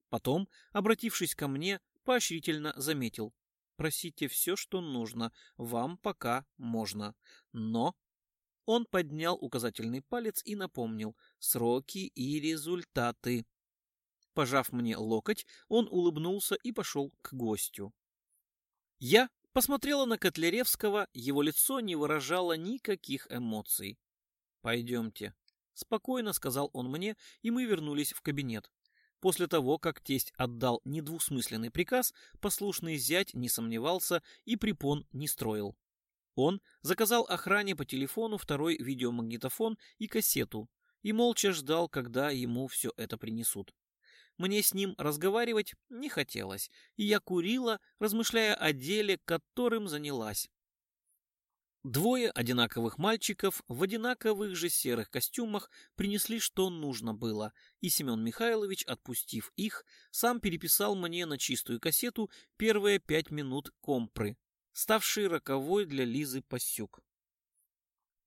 Потом, обратившись ко мне, поощрительно заметил. «Просите все, что нужно. Вам пока можно. Но...» Он поднял указательный палец и напомнил «сроки и результаты». Пожав мне локоть, он улыбнулся и пошел к гостю. Я посмотрела на Котляревского, его лицо не выражало никаких эмоций. «Пойдемте», — спокойно сказал он мне, и мы вернулись в кабинет. После того, как тесть отдал недвусмысленный приказ, послушный зять не сомневался и препон не строил. Он заказал охране по телефону второй видеомагнитофон и кассету и молча ждал, когда ему все это принесут. Мне с ним разговаривать не хотелось, и я курила, размышляя о деле, которым занялась. Двое одинаковых мальчиков в одинаковых же серых костюмах принесли, что нужно было, и Семен Михайлович, отпустив их, сам переписал мне на чистую кассету первые пять минут компры, ставший роковой для Лизы Пасюк.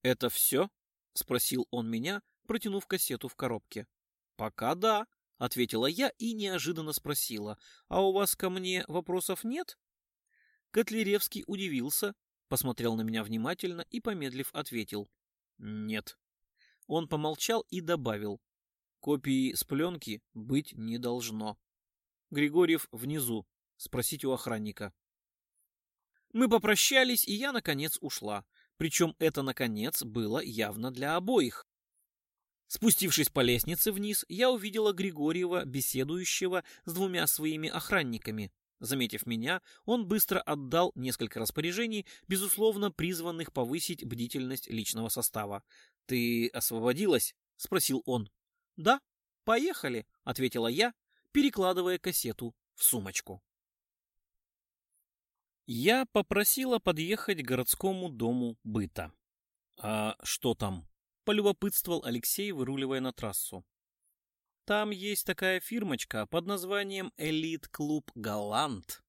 «Это все?» — спросил он меня, протянув кассету в коробке. «Пока да», — ответила я и неожиданно спросила. «А у вас ко мне вопросов нет?» Котляревский удивился, посмотрел на меня внимательно и, помедлив, ответил. «Нет». Он помолчал и добавил. «Копии с пленки быть не должно». «Григорьев внизу. Спросить у охранника». Мы попрощались, и я, наконец, ушла. Причем это, наконец, было явно для обоих. Спустившись по лестнице вниз, я увидела Григорьева, беседующего с двумя своими охранниками. Заметив меня, он быстро отдал несколько распоряжений, безусловно призванных повысить бдительность личного состава. «Ты освободилась?» — спросил он. «Да, поехали», — ответила я, перекладывая кассету в сумочку. Я попросила подъехать к городскому дому быта. «А что там?» полюбопытствовал Алексей, выруливая на трассу. Там есть такая фирмочка под названием «Элит-клуб Галант».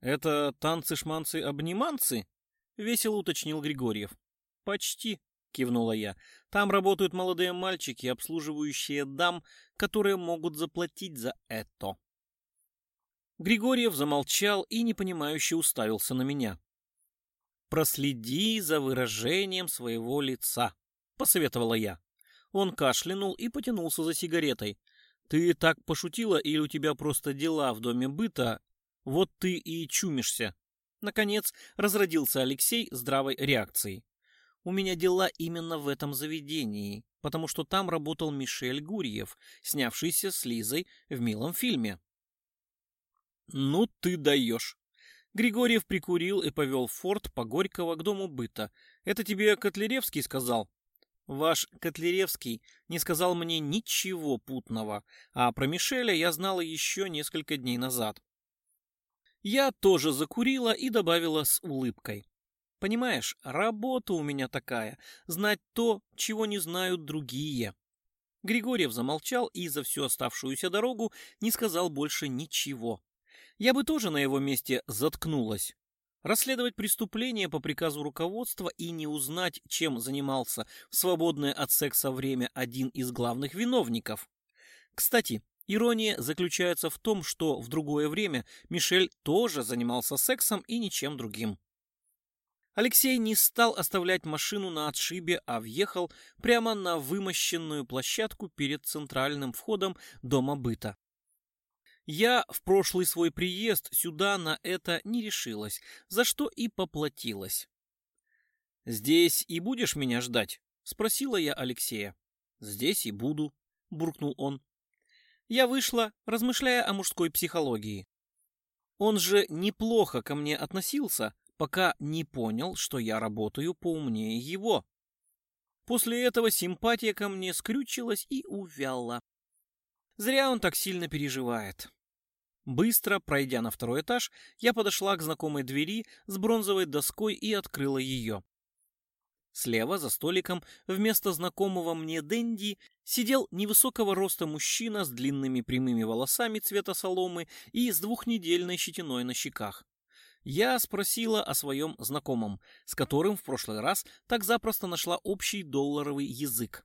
«Это танцы-шманцы-обниманцы?» — весело уточнил Григорьев. «Почти», — кивнула я. «Там работают молодые мальчики, обслуживающие дам, которые могут заплатить за это». Григорьев замолчал и непонимающе уставился на меня. «Проследи за выражением своего лица», — посоветовала я. Он кашлянул и потянулся за сигаретой. «Ты так пошутила или у тебя просто дела в доме быта? Вот ты и чумишься». Наконец, разродился Алексей здравой реакцией. «У меня дела именно в этом заведении, потому что там работал Мишель Гурьев, снявшийся с Лизой в милом фильме». «Ну ты даешь!» Григорьев прикурил и повел Форд по Горького к дому быта. «Это тебе Котляревский сказал?» Ваш Котляревский не сказал мне ничего путного, а про Мишеля я знала еще несколько дней назад. Я тоже закурила и добавила с улыбкой. Понимаешь, работа у меня такая, знать то, чего не знают другие. Григорьев замолчал и за всю оставшуюся дорогу не сказал больше ничего. Я бы тоже на его месте заткнулась. Расследовать преступление по приказу руководства и не узнать, чем занимался в свободное от секса время один из главных виновников. Кстати, ирония заключается в том, что в другое время Мишель тоже занимался сексом и ничем другим. Алексей не стал оставлять машину на отшибе, а въехал прямо на вымощенную площадку перед центральным входом дома быта. Я в прошлый свой приезд сюда на это не решилась, за что и поплатилась. «Здесь и будешь меня ждать?» — спросила я Алексея. «Здесь и буду», — буркнул он. Я вышла, размышляя о мужской психологии. Он же неплохо ко мне относился, пока не понял, что я работаю поумнее его. После этого симпатия ко мне скрючилась и увяла. Зря он так сильно переживает. Быстро, пройдя на второй этаж, я подошла к знакомой двери с бронзовой доской и открыла ее. Слева за столиком вместо знакомого мне Дэнди сидел невысокого роста мужчина с длинными прямыми волосами цвета соломы и с двухнедельной щетиной на щеках. Я спросила о своем знакомом, с которым в прошлый раз так запросто нашла общий долларовый язык.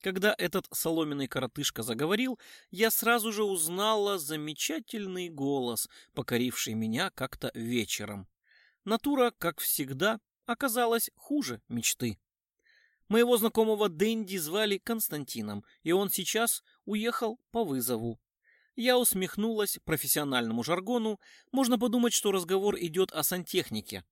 Когда этот соломенный коротышка заговорил, я сразу же узнала замечательный голос, покоривший меня как-то вечером. Натура, как всегда, оказалась хуже мечты. Моего знакомого Дэнди звали Константином, и он сейчас уехал по вызову. Я усмехнулась профессиональному жаргону. Можно подумать, что разговор идет о сантехнике.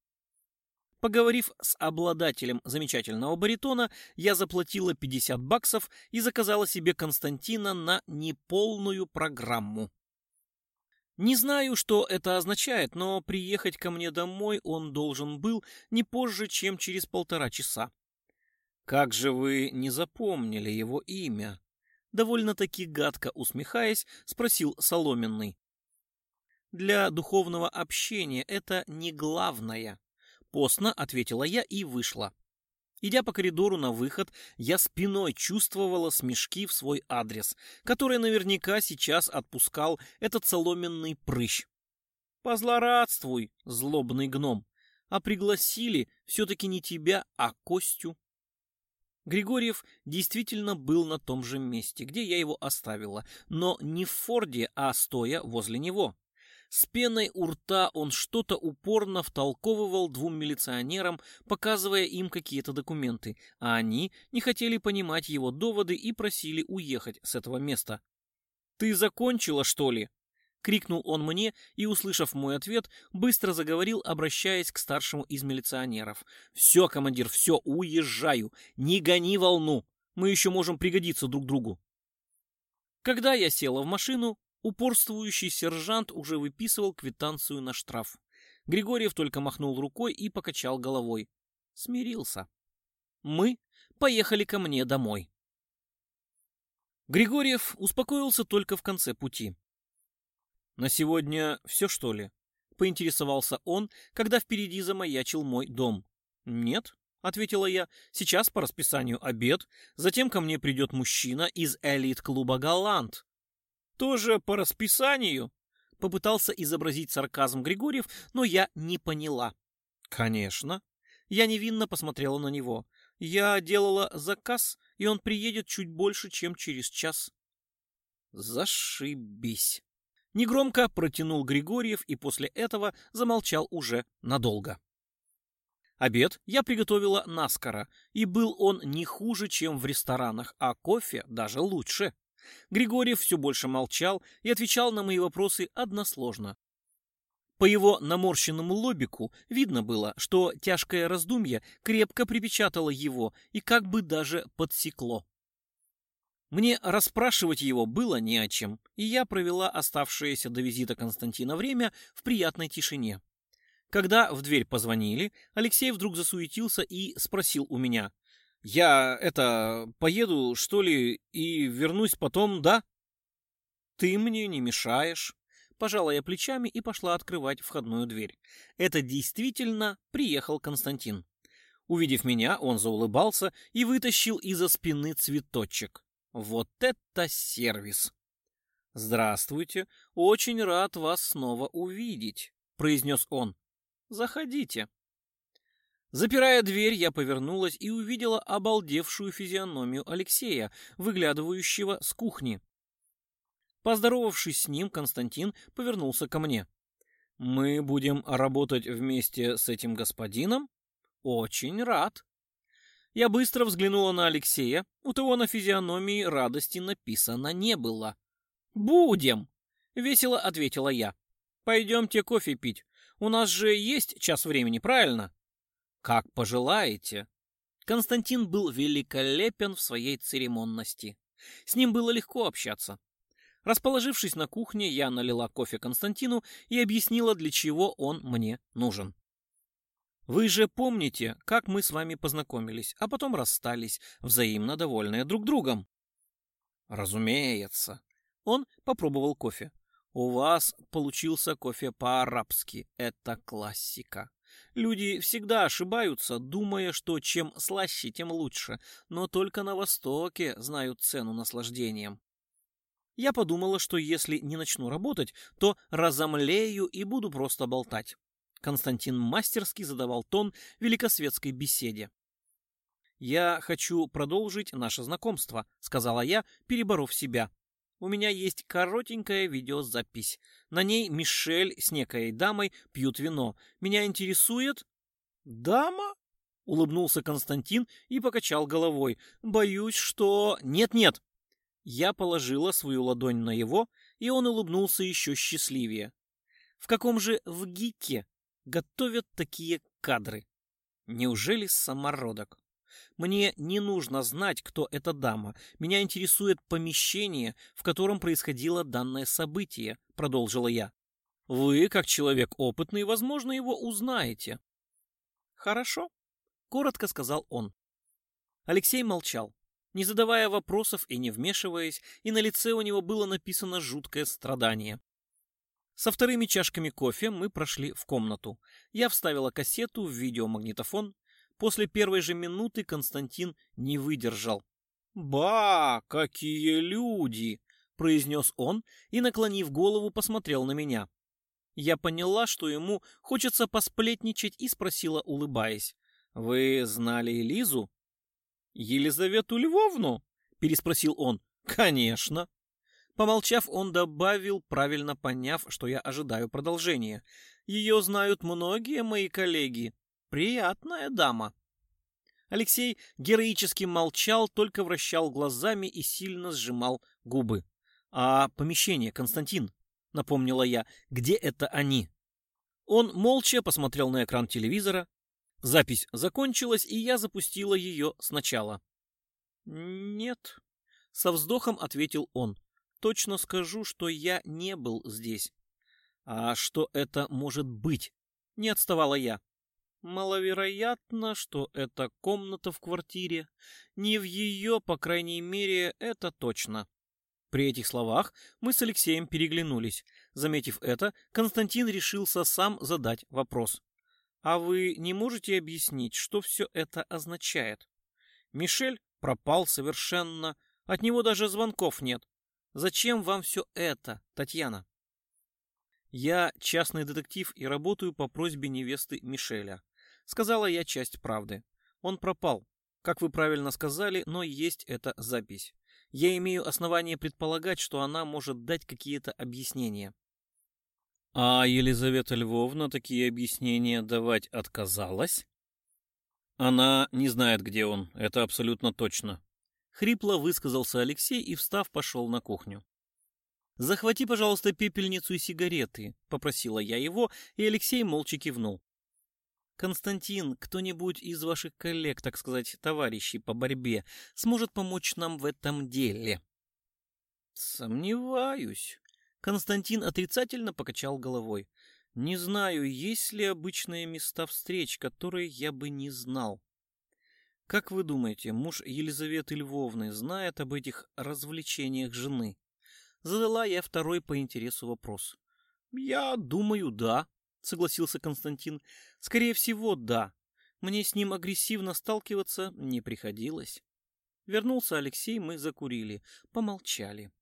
Поговорив с обладателем замечательного баритона, я заплатила 50 баксов и заказала себе Константина на неполную программу. Не знаю, что это означает, но приехать ко мне домой он должен был не позже, чем через полтора часа. Как же вы не запомнили его имя? Довольно-таки гадко усмехаясь, спросил Соломенный. Для духовного общения это не главное. «Постно», — ответила я и вышла. Идя по коридору на выход, я спиной чувствовала смешки в свой адрес, который наверняка сейчас отпускал этот соломенный прыщ. «Позлорадствуй, злобный гном, а пригласили все-таки не тебя, а Костю». Григорьев действительно был на том же месте, где я его оставила, но не в Форде, а стоя возле него. С пеной у рта он что-то упорно втолковывал двум милиционерам, показывая им какие-то документы, а они не хотели понимать его доводы и просили уехать с этого места. «Ты закончила, что ли?» — крикнул он мне и, услышав мой ответ, быстро заговорил, обращаясь к старшему из милиционеров. «Все, командир, все, уезжаю! Не гони волну! Мы еще можем пригодиться друг другу!» Когда я села в машину, Упорствующий сержант уже выписывал квитанцию на штраф. Григорьев только махнул рукой и покачал головой. Смирился. Мы поехали ко мне домой. Григорьев успокоился только в конце пути. «На сегодня все, что ли?» — поинтересовался он, когда впереди замаячил мой дом. «Нет», — ответила я, — «сейчас по расписанию обед, затем ко мне придет мужчина из элит-клуба Голланд тоже по расписанию?» Попытался изобразить сарказм Григорьев, но я не поняла. «Конечно». Я невинно посмотрела на него. «Я делала заказ, и он приедет чуть больше, чем через час». «Зашибись!» Негромко протянул Григорьев и после этого замолчал уже надолго. Обед я приготовила наскоро, и был он не хуже, чем в ресторанах, а кофе даже лучше. Григорьев все больше молчал и отвечал на мои вопросы односложно. По его наморщенному лобику видно было, что тяжкое раздумье крепко припечатало его и как бы даже подсекло. Мне расспрашивать его было не о чем, и я провела оставшееся до визита Константина время в приятной тишине. Когда в дверь позвонили, Алексей вдруг засуетился и спросил у меня — я это поеду, что ли, и вернусь потом, да? Ты мне не мешаешь. Пожала я плечами и пошла открывать входную дверь. Это действительно приехал Константин. Увидев меня, он заулыбался и вытащил из-за спины цветочек. Вот это сервис! «Здравствуйте, очень рад вас снова увидеть», — произнес он. «Заходите». Запирая дверь, я повернулась и увидела обалдевшую физиономию Алексея, выглядывающего с кухни. Поздоровавшись с ним, Константин повернулся ко мне. «Мы будем работать вместе с этим господином? Очень рад!» Я быстро взглянула на Алексея. У того на физиономии радости написано не было. «Будем!» — весело ответила я. «Пойдемте кофе пить. У нас же есть час времени, правильно?» «Как пожелаете». Константин был великолепен в своей церемонности. С ним было легко общаться. Расположившись на кухне, я налила кофе Константину и объяснила, для чего он мне нужен. Вы же помните, как мы с вами познакомились, а потом расстались, взаимно довольные друг другом. Разумеется. Он попробовал кофе. У вас получился кофе по-арабски. Это классика. Люди всегда ошибаются, думая, что чем слаще, тем лучше, но только на Востоке знают цену наслаждениям. Я подумала, что если не начну работать, то разомлею и буду просто болтать. Константин мастерски задавал тон великосветской беседе. «Я хочу продолжить наше знакомство», — сказала я, переборов себя. У меня есть коротенькая видеозапись. На ней Мишель с некой дамой пьют вино. Меня интересует... Дама? Улыбнулся Константин и покачал головой. Боюсь, что... Нет-нет. Я положила свою ладонь на его, и он улыбнулся еще счастливее. В каком же в ГИКе готовят такие кадры? Неужели самородок? Мне не нужно знать, кто эта дама. Меня интересует помещение, в котором происходило данное событие, продолжила я. Вы, как человек опытный, возможно, его узнаете. Хорошо, коротко сказал он. Алексей молчал, не задавая вопросов и не вмешиваясь, и на лице у него было написано жуткое страдание. Со вторыми чашками кофе мы прошли в комнату. Я вставила кассету в видеомагнитофон, После первой же минуты Константин не выдержал. «Ба, какие люди!» — произнес он и, наклонив голову, посмотрел на меня. Я поняла, что ему хочется посплетничать и спросила, улыбаясь. «Вы знали Лизу?» «Елизавету Львовну?» — переспросил он. «Конечно!» Помолчав, он добавил, правильно поняв, что я ожидаю продолжения. «Ее знают многие мои коллеги». Приятная дама. Алексей героически молчал, только вращал глазами и сильно сжимал губы. «А помещение, Константин?» — напомнила я. «Где это они?» Он молча посмотрел на экран телевизора. Запись закончилась, и я запустила ее сначала. «Нет», — со вздохом ответил он. «Точно скажу, что я не был здесь». «А что это может быть?» — не отставала я. Маловероятно, что эта комната в квартире. Не в ее, по крайней мере, это точно. При этих словах мы с Алексеем переглянулись. Заметив это, Константин решился сам задать вопрос. «А вы не можете объяснить, что все это означает?» «Мишель пропал совершенно. От него даже звонков нет. Зачем вам все это, Татьяна?» «Я частный детектив и работаю по просьбе невесты Мишеля. Сказала я часть правды. Он пропал. Как вы правильно сказали, но есть эта запись. Я имею основание предполагать, что она может дать какие-то объяснения. А Елизавета Львовна такие объяснения давать отказалась? Она не знает, где он, это абсолютно точно. Хрипло высказался Алексей и, встав, пошел на кухню. «Захвати, пожалуйста, пепельницу и сигареты», — попросила я его, и Алексей молча кивнул. Константин, кто-нибудь из ваших коллег, так сказать, товарищей по борьбе, сможет помочь нам в этом деле? Сомневаюсь. Константин отрицательно покачал головой. Не знаю, есть ли обычные места встреч, которые я бы не знал. Как вы думаете, муж Елизаветы Львовны знает об этих развлечениях жены? Задала я второй по интересу вопрос. Я думаю, да, согласился Константин. Скорее всего, да. Мне с ним агрессивно сталкиваться не приходилось. Вернулся Алексей, мы закурили, помолчали.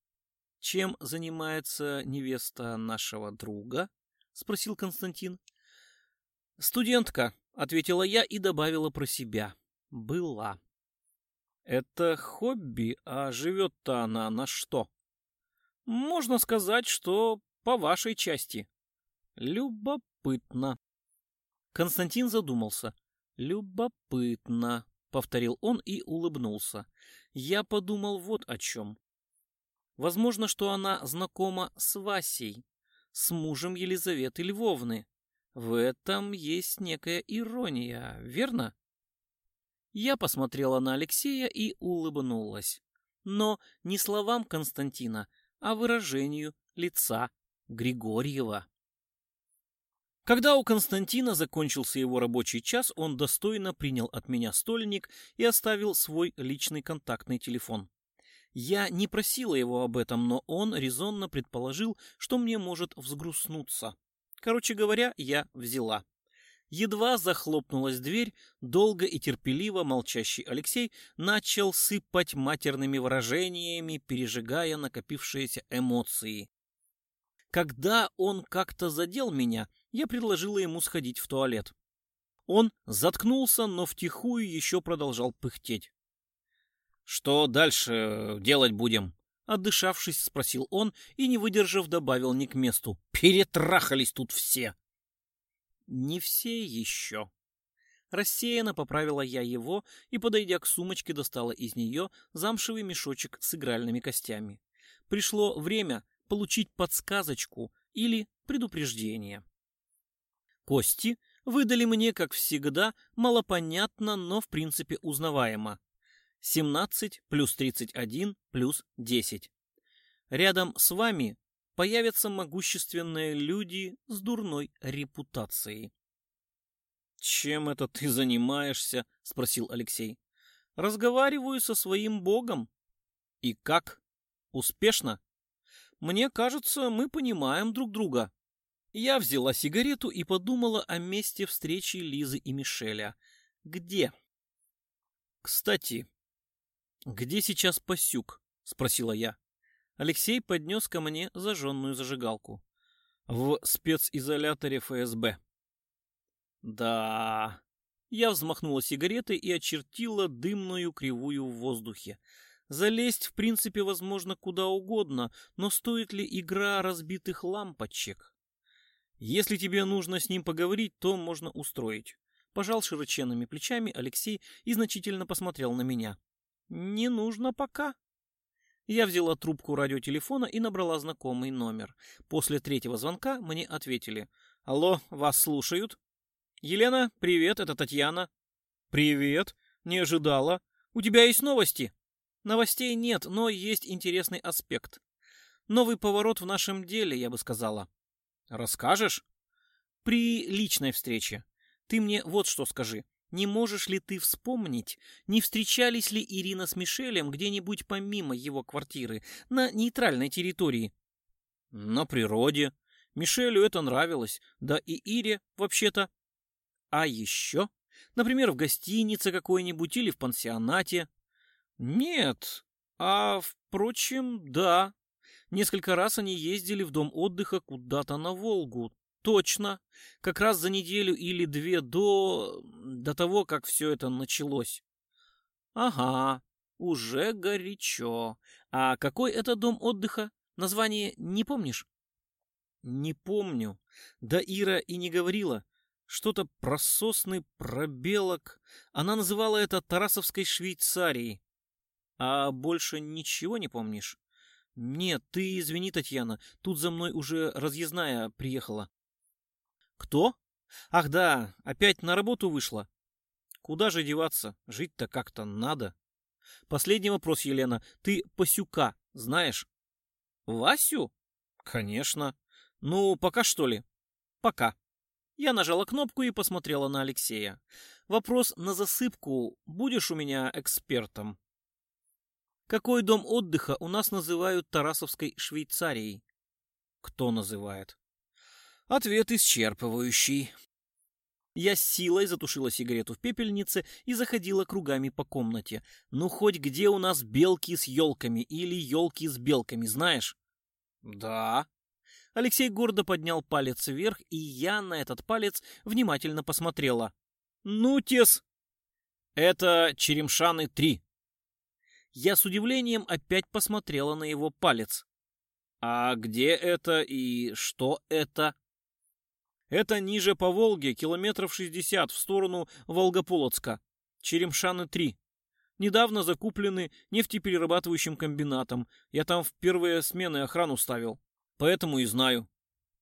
Чем занимается невеста нашего друга? спросил Константин. Студентка, ответила я и добавила про себя. Была. Это хобби, а живет-то она на что? Можно сказать, что по вашей части. Любопытно любопытно. Константин задумался. Любопытно, повторил он и улыбнулся. Я подумал вот о чем. Возможно, что она знакома с Васей, с мужем Елизаветы Львовны. В этом есть некая ирония, верно? Я посмотрела на Алексея и улыбнулась. Но не словам Константина, а выражению лица Григорьева. Когда у Константина закончился его рабочий час, он достойно принял от меня стольник и оставил свой личный контактный телефон. Я не просила его об этом, но он резонно предположил, что мне может взгрустнуться. Короче говоря, я взяла. Едва захлопнулась дверь, долго и терпеливо молчащий Алексей начал сыпать матерными выражениями, пережигая накопившиеся эмоции. Когда он как-то задел меня, я предложила ему сходить в туалет. Он заткнулся, но втихую еще продолжал пыхтеть. «Что дальше э, делать будем?» Отдышавшись, спросил он и, не выдержав, добавил не к месту. «Перетрахались тут все!» «Не все еще». Рассеянно поправила я его и, подойдя к сумочке, достала из нее замшевый мешочек с игральными костями. Пришло время получить подсказочку или предупреждение. Кости выдали мне, как всегда, малопонятно, но в принципе узнаваемо. 17 плюс 31 плюс 10. Рядом с вами появятся могущественные люди с дурной репутацией. «Чем это ты занимаешься?» — спросил Алексей. «Разговариваю со своим богом». «И как? Успешно?» Мне кажется, мы понимаем друг друга. Я взяла сигарету и подумала о месте встречи Лизы и Мишеля. Где? Кстати, где сейчас Пасюк? Спросила я. Алексей поднес ко мне зажженную зажигалку. В специзоляторе ФСБ. Да. Я взмахнула сигаретой и очертила дымную кривую в воздухе. Залезть, в принципе, возможно куда угодно, но стоит ли игра разбитых лампочек? Если тебе нужно с ним поговорить, то можно устроить. Пожал широченными плечами Алексей и значительно посмотрел на меня. Не нужно пока. Я взяла трубку радиотелефона и набрала знакомый номер. После третьего звонка мне ответили. «Алло, вас слушают?» «Елена, привет, это Татьяна». «Привет, не ожидала. У тебя есть новости?» Новостей нет, но есть интересный аспект. Новый поворот в нашем деле, я бы сказала. Расскажешь? При личной встрече. Ты мне вот что скажи. Не можешь ли ты вспомнить, не встречались ли Ирина с Мишелем где-нибудь помимо его квартиры, на нейтральной территории? На природе. Мишелю это нравилось, да и Ире, вообще-то. А еще? Например, в гостинице какой-нибудь или в пансионате. Нет. А, впрочем, да. Несколько раз они ездили в дом отдыха куда-то на Волгу. Точно. Как раз за неделю или две до... до того, как все это началось. Ага, уже горячо. А какой это дом отдыха? Название не помнишь? Не помню. Да Ира и не говорила. Что-то про сосны, про белок. Она называла это Тарасовской Швейцарией. А больше ничего не помнишь? Нет, ты извини, Татьяна, тут за мной уже разъездная приехала. Кто? Ах да, опять на работу вышла. Куда же деваться? Жить-то как-то надо. Последний вопрос, Елена. Ты Пасюка знаешь? Васю? Конечно. Ну, пока что ли? Пока. Я нажала кнопку и посмотрела на Алексея. Вопрос на засыпку. Будешь у меня экспертом? Какой дом отдыха у нас называют Тарасовской Швейцарией? Кто называет? Ответ исчерпывающий. Я с силой затушила сигарету в пепельнице и заходила кругами по комнате. Ну хоть где у нас белки с елками или елки с белками, знаешь? Да. Алексей гордо поднял палец вверх, и я на этот палец внимательно посмотрела. Ну, тес. Это Черемшаны-3, я с удивлением опять посмотрела на его палец. «А где это и что это?» «Это ниже по Волге, километров 60 в сторону Волгополоцка, Черемшаны-3. Недавно закуплены нефтеперерабатывающим комбинатом. Я там в первые смены охрану ставил, поэтому и знаю.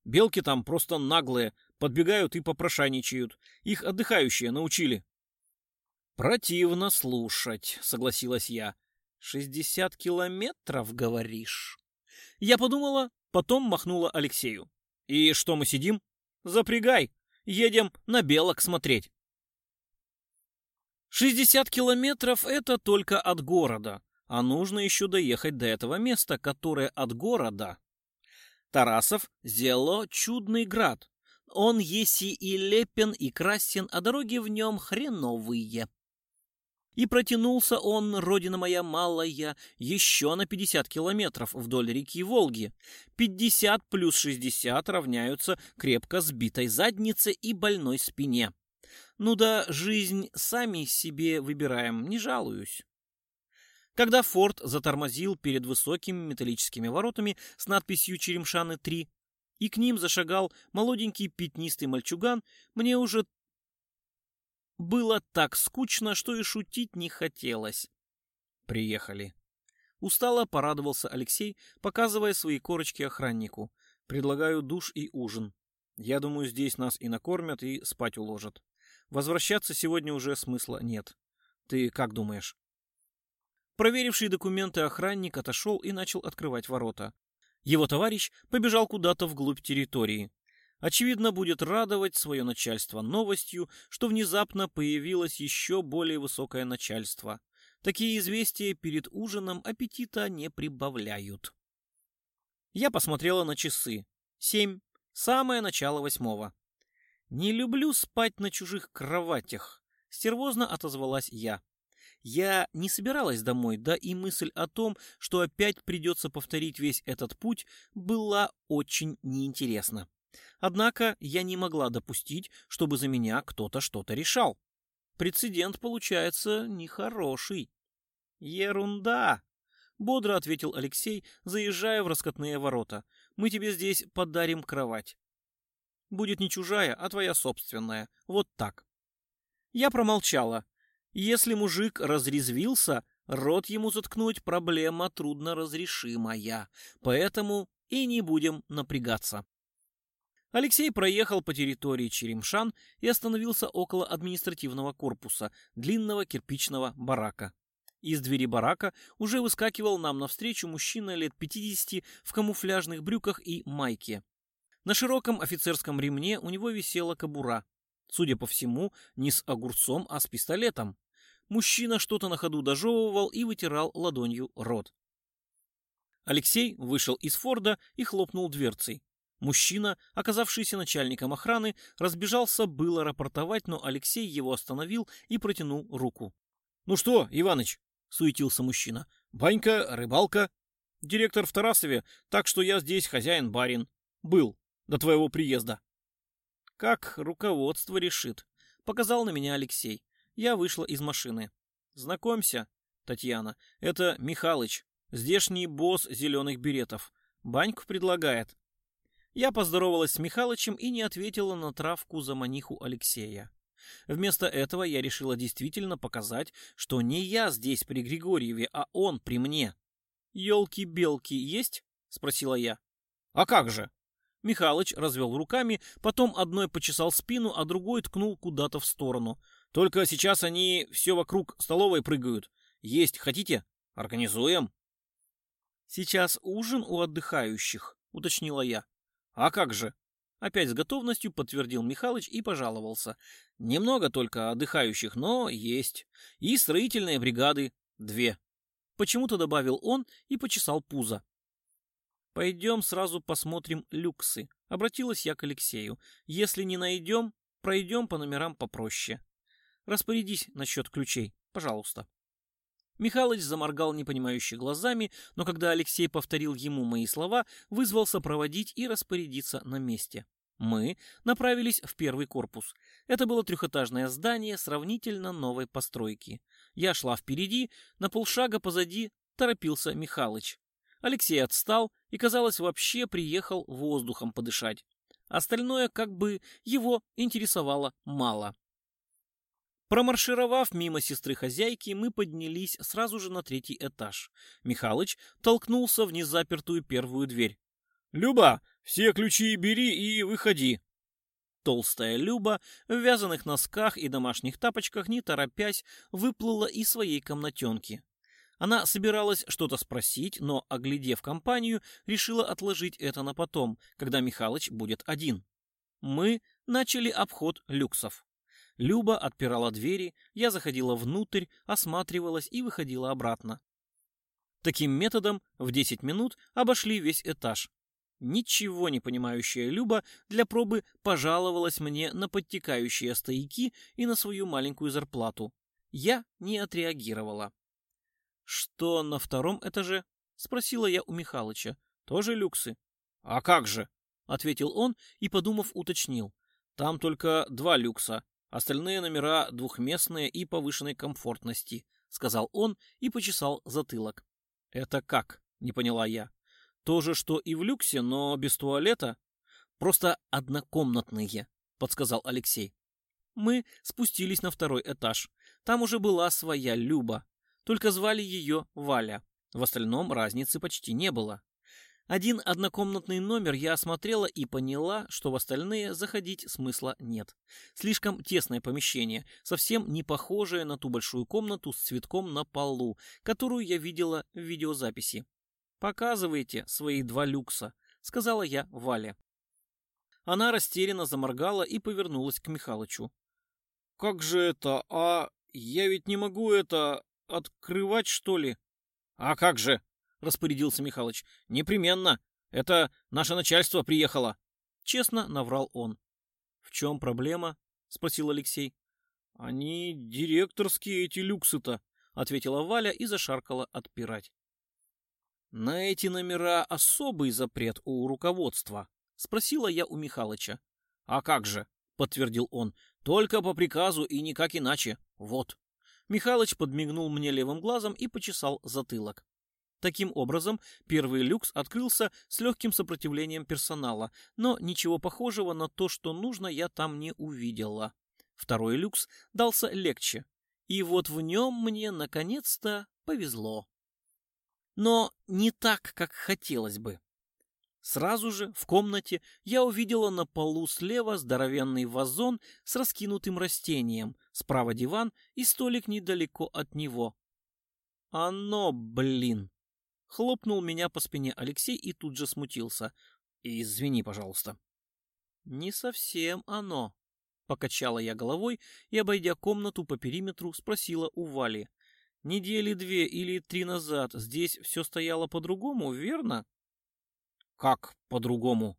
Белки там просто наглые, подбегают и попрошайничают. Их отдыхающие научили». «Противно слушать», — согласилась я. «Шестьдесят километров, говоришь?» Я подумала, потом махнула Алексею. «И что мы сидим?» «Запрягай! Едем на белок смотреть!» 60 километров – это только от города, а нужно еще доехать до этого места, которое от города. Тарасов зело чудный град. Он еси и лепен, и красен, а дороги в нем хреновые. И протянулся он, родина моя малая, еще на 50 километров вдоль реки Волги. 50 плюс 60 равняются крепко сбитой заднице и больной спине. Ну да, жизнь сами себе выбираем, не жалуюсь. Когда форт затормозил перед высокими металлическими воротами с надписью «Черемшаны-3», и к ним зашагал молоденький пятнистый мальчуган, мне уже было так скучно, что и шутить не хотелось. Приехали. Устало порадовался Алексей, показывая свои корочки охраннику. Предлагаю душ и ужин. Я думаю, здесь нас и накормят, и спать уложат. Возвращаться сегодня уже смысла нет. Ты как думаешь? Проверивший документы охранник отошел и начал открывать ворота. Его товарищ побежал куда-то вглубь территории очевидно, будет радовать свое начальство новостью, что внезапно появилось еще более высокое начальство. Такие известия перед ужином аппетита не прибавляют. Я посмотрела на часы. Семь. Самое начало восьмого. «Не люблю спать на чужих кроватях», — стервозно отозвалась я. Я не собиралась домой, да и мысль о том, что опять придется повторить весь этот путь, была очень неинтересна. Однако я не могла допустить, чтобы за меня кто-то что-то решал. Прецедент получается нехороший. Ерунда, бодро ответил Алексей, заезжая в раскатные ворота. Мы тебе здесь подарим кровать. Будет не чужая, а твоя собственная. Вот так. Я промолчала. Если мужик разрезвился, рот ему заткнуть проблема трудно разрешимая, поэтому и не будем напрягаться. Алексей проехал по территории Черемшан и остановился около административного корпуса, длинного кирпичного барака. Из двери барака уже выскакивал нам навстречу мужчина лет 50 в камуфляжных брюках и майке. На широком офицерском ремне у него висела кобура. Судя по всему, не с огурцом, а с пистолетом. Мужчина что-то на ходу дожевывал и вытирал ладонью рот. Алексей вышел из Форда и хлопнул дверцей. Мужчина, оказавшийся начальником охраны, разбежался было рапортовать, но Алексей его остановил и протянул руку. «Ну что, Иваныч?» — суетился мужчина. «Банька, рыбалка. Директор в Тарасове, так что я здесь хозяин-барин. Был. До твоего приезда». «Как руководство решит», — показал на меня Алексей. Я вышла из машины. «Знакомься, Татьяна, это Михалыч, здешний босс зеленых беретов. Баньку предлагает. Я поздоровалась с Михалычем и не ответила на травку за маниху Алексея. Вместо этого я решила действительно показать, что не я здесь при Григорьеве, а он при мне. «Елки-белки есть?» — спросила я. «А как же?» Михалыч развел руками, потом одной почесал спину, а другой ткнул куда-то в сторону. «Только сейчас они все вокруг столовой прыгают. Есть хотите? Организуем». «Сейчас ужин у отдыхающих», — уточнила я. А как же? Опять с готовностью подтвердил Михалыч и пожаловался. Немного только отдыхающих, но есть. И строительные бригады две. Почему-то добавил он и почесал пузо. Пойдем сразу посмотрим люксы. Обратилась я к Алексею. Если не найдем, пройдем по номерам попроще. Распорядись насчет ключей, пожалуйста. Михалыч заморгал непонимающе глазами, но когда Алексей повторил ему мои слова, вызвался проводить и распорядиться на месте. Мы направились в первый корпус. Это было трехэтажное здание сравнительно новой постройки. Я шла впереди, на полшага позади торопился Михалыч. Алексей отстал и, казалось, вообще приехал воздухом подышать. Остальное как бы его интересовало мало. Промаршировав мимо сестры-хозяйки, мы поднялись сразу же на третий этаж. Михалыч толкнулся в незапертую первую дверь. «Люба, все ключи бери и выходи!» Толстая Люба в вязаных носках и домашних тапочках, не торопясь, выплыла из своей комнатенки. Она собиралась что-то спросить, но, оглядев компанию, решила отложить это на потом, когда Михалыч будет один. Мы начали обход люксов. Люба отпирала двери, я заходила внутрь, осматривалась и выходила обратно. Таким методом в 10 минут обошли весь этаж. Ничего не понимающая Люба для пробы пожаловалась мне на подтекающие стояки и на свою маленькую зарплату. Я не отреагировала. «Что на втором этаже?» — спросила я у Михалыча. «Тоже люксы?» «А как же?» — ответил он и, подумав, уточнил. «Там только два люкса, Остальные номера двухместные и повышенной комфортности, сказал он и почесал затылок. Это как? Не поняла я. То же, что и в люксе, но без туалета? Просто однокомнатные, подсказал Алексей. Мы спустились на второй этаж. Там уже была своя Люба. Только звали ее Валя. В остальном разницы почти не было. Один однокомнатный номер я осмотрела и поняла, что в остальные заходить смысла нет. Слишком тесное помещение, совсем не похожее на ту большую комнату с цветком на полу, которую я видела в видеозаписи. «Показывайте свои два люкса», — сказала я Вале. Она растерянно заморгала и повернулась к Михалычу. «Как же это? А я ведь не могу это... открывать, что ли?» «А как же?» распорядился Михалыч. «Непременно. Это наше начальство приехало». Честно наврал он. «В чем проблема?» — спросил Алексей. «Они директорские эти люксы-то», — ответила Валя и зашаркала отпирать. «На эти номера особый запрет у руководства», — спросила я у Михалыча. «А как же?» — подтвердил он. «Только по приказу и никак иначе. Вот». Михалыч подмигнул мне левым глазом и почесал затылок. Таким образом, первый люкс открылся с легким сопротивлением персонала, но ничего похожего на то, что нужно, я там не увидела. Второй люкс дался легче, и вот в нем мне, наконец-то, повезло. Но не так, как хотелось бы. Сразу же в комнате я увидела на полу слева здоровенный вазон с раскинутым растением, справа диван и столик недалеко от него. Оно, блин, Хлопнул меня по спине Алексей и тут же смутился. «Извини, пожалуйста». «Не совсем оно», — покачала я головой и, обойдя комнату по периметру, спросила у Вали. «Недели две или три назад здесь все стояло по-другому, верно?» «Как по-другому?»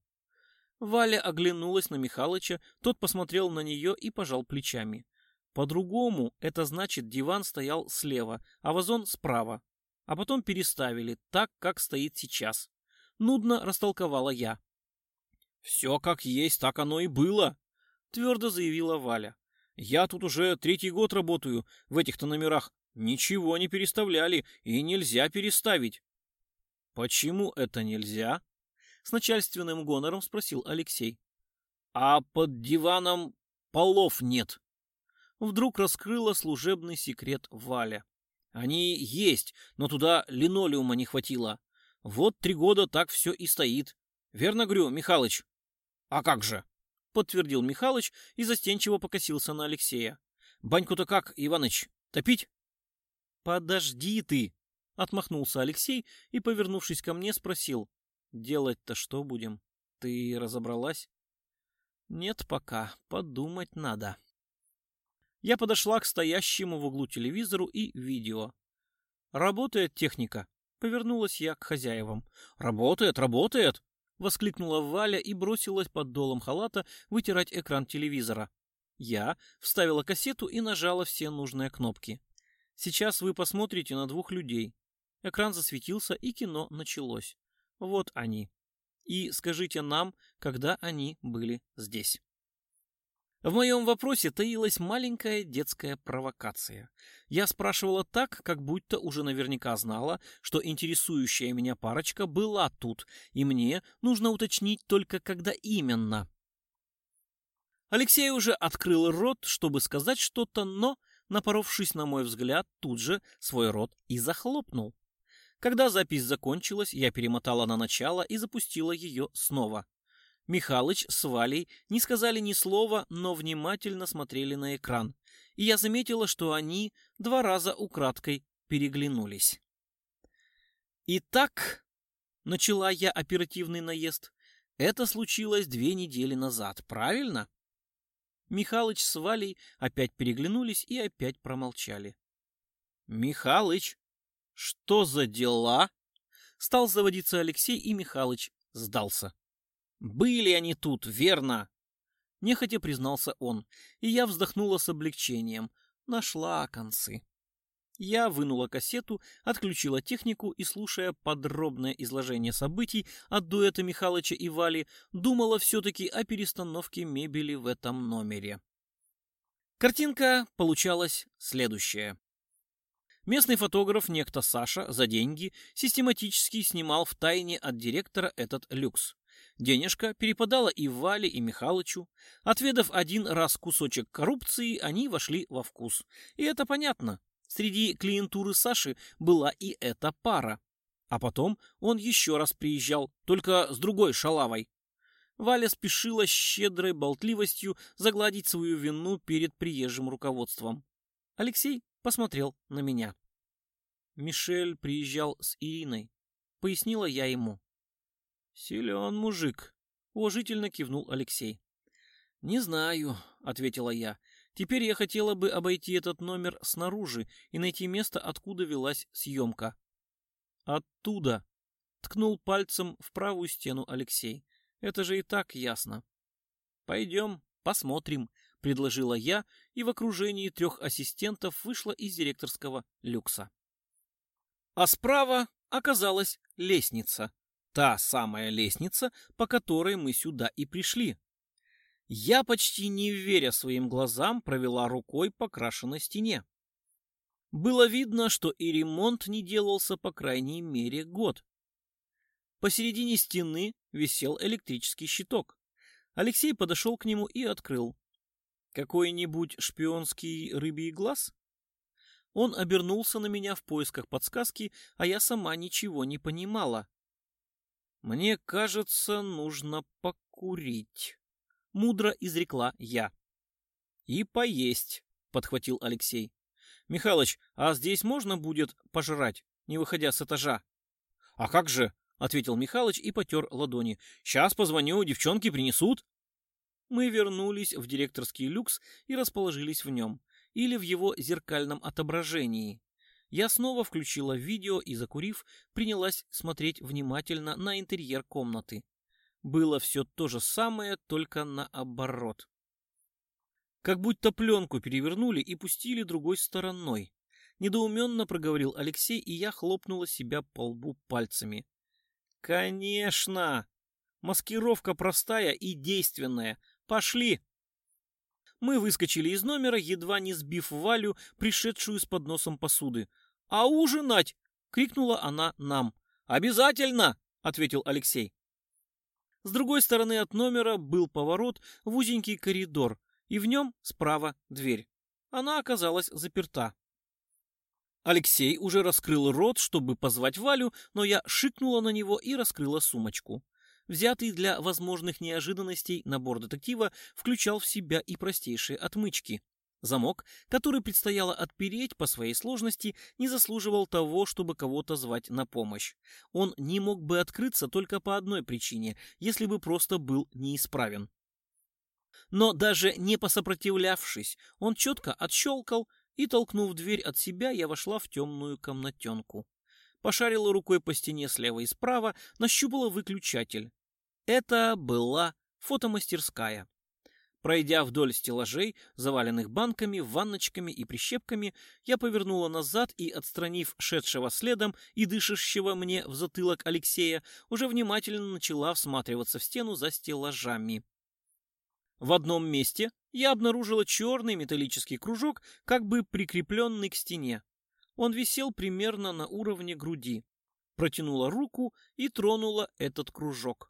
Валя оглянулась на Михалыча, тот посмотрел на нее и пожал плечами. «По-другому» — это значит, диван стоял слева, а вазон — справа а потом переставили так, как стоит сейчас. Нудно растолковала я. «Все как есть, так оно и было», — твердо заявила Валя. «Я тут уже третий год работаю в этих-то номерах. Ничего не переставляли и нельзя переставить». «Почему это нельзя?» — с начальственным гонором спросил Алексей. «А под диваном полов нет». Вдруг раскрыла служебный секрет Валя. Они есть, но туда линолеума не хватило. Вот три года так все и стоит. Верно говорю, Михалыч? А как же? Подтвердил Михалыч и застенчиво покосился на Алексея. Баньку-то как, Иваныч, топить? Подожди ты, отмахнулся Алексей и, повернувшись ко мне, спросил. Делать-то что будем? Ты разобралась? Нет пока, подумать надо. Я подошла к стоящему в углу телевизору и видео. «Работает техника», — повернулась я к хозяевам. «Работает, работает!» — воскликнула Валя и бросилась под долом халата вытирать экран телевизора. Я вставила кассету и нажала все нужные кнопки. Сейчас вы посмотрите на двух людей. Экран засветился, и кино началось. Вот они. И скажите нам, когда они были здесь. В моем вопросе таилась маленькая детская провокация. Я спрашивала так, как будто уже наверняка знала, что интересующая меня парочка была тут, и мне нужно уточнить только когда именно. Алексей уже открыл рот, чтобы сказать что-то, но, напоровшись на мой взгляд, тут же свой рот и захлопнул. Когда запись закончилась, я перемотала на начало и запустила ее снова. Михалыч с Валей не сказали ни слова, но внимательно смотрели на экран. И я заметила, что они два раза украдкой переглянулись. «Итак», — начала я оперативный наезд, — «это случилось две недели назад, правильно?» Михалыч с Валей опять переглянулись и опять промолчали. «Михалыч, что за дела?» Стал заводиться Алексей, и Михалыч сдался. «Были они тут, верно?» Нехотя признался он, и я вздохнула с облегчением. Нашла концы. Я вынула кассету, отключила технику и, слушая подробное изложение событий от дуэта Михалыча и Вали, думала все-таки о перестановке мебели в этом номере. Картинка получалась следующая. Местный фотограф, некто Саша, за деньги, систематически снимал в тайне от директора этот люкс. Денежка перепадала и Вале, и Михалычу. Отведав один раз кусочек коррупции, они вошли во вкус. И это понятно. Среди клиентуры Саши была и эта пара. А потом он еще раз приезжал, только с другой шалавой. Валя спешила щедрой болтливостью загладить свою вину перед приезжим руководством. Алексей посмотрел на меня. Мишель приезжал с Ириной. Пояснила я ему. «Силен мужик», — уважительно кивнул Алексей. «Не знаю», — ответила я. «Теперь я хотела бы обойти этот номер снаружи и найти место, откуда велась съемка». «Оттуда», — ткнул пальцем в правую стену Алексей. «Это же и так ясно». «Пойдем, посмотрим», — предложила я, и в окружении трех ассистентов вышла из директорского люкса. А справа оказалась лестница, Та самая лестница, по которой мы сюда и пришли. Я, почти не веря своим глазам, провела рукой по крашенной стене. Было видно, что и ремонт не делался по крайней мере год. Посередине стены висел электрический щиток. Алексей подошел к нему и открыл. Какой-нибудь шпионский рыбий глаз? Он обернулся на меня в поисках подсказки, а я сама ничего не понимала. «Мне кажется, нужно покурить», — мудро изрекла я. «И поесть», — подхватил Алексей. «Михалыч, а здесь можно будет пожрать, не выходя с этажа?» «А как же?» — ответил Михалыч и потер ладони. «Сейчас позвоню, девчонки принесут». Мы вернулись в директорский люкс и расположились в нем, или в его зеркальном отображении. Я снова включила видео и, закурив, принялась смотреть внимательно на интерьер комнаты. Было все то же самое, только наоборот. Как будто пленку перевернули и пустили другой стороной. Недоуменно проговорил Алексей, и я хлопнула себя по лбу пальцами. «Конечно! Маскировка простая и действенная. Пошли!» Мы выскочили из номера, едва не сбив Валю, пришедшую с подносом посуды а ужинать!» — крикнула она нам. «Обязательно!» — ответил Алексей. С другой стороны от номера был поворот в узенький коридор, и в нем справа дверь. Она оказалась заперта. Алексей уже раскрыл рот, чтобы позвать Валю, но я шикнула на него и раскрыла сумочку. Взятый для возможных неожиданностей набор детектива включал в себя и простейшие отмычки. Замок, который предстояло отпереть по своей сложности, не заслуживал того, чтобы кого-то звать на помощь. Он не мог бы открыться только по одной причине, если бы просто был неисправен. Но даже не посопротивлявшись, он четко отщелкал, и, толкнув дверь от себя, я вошла в темную комнатенку. Пошарила рукой по стене слева и справа, нащупала выключатель. Это была фотомастерская. Пройдя вдоль стеллажей, заваленных банками, ванночками и прищепками, я повернула назад и, отстранив шедшего следом и дышащего мне в затылок Алексея, уже внимательно начала всматриваться в стену за стеллажами. В одном месте я обнаружила черный металлический кружок, как бы прикрепленный к стене. Он висел примерно на уровне груди. Протянула руку и тронула этот кружок.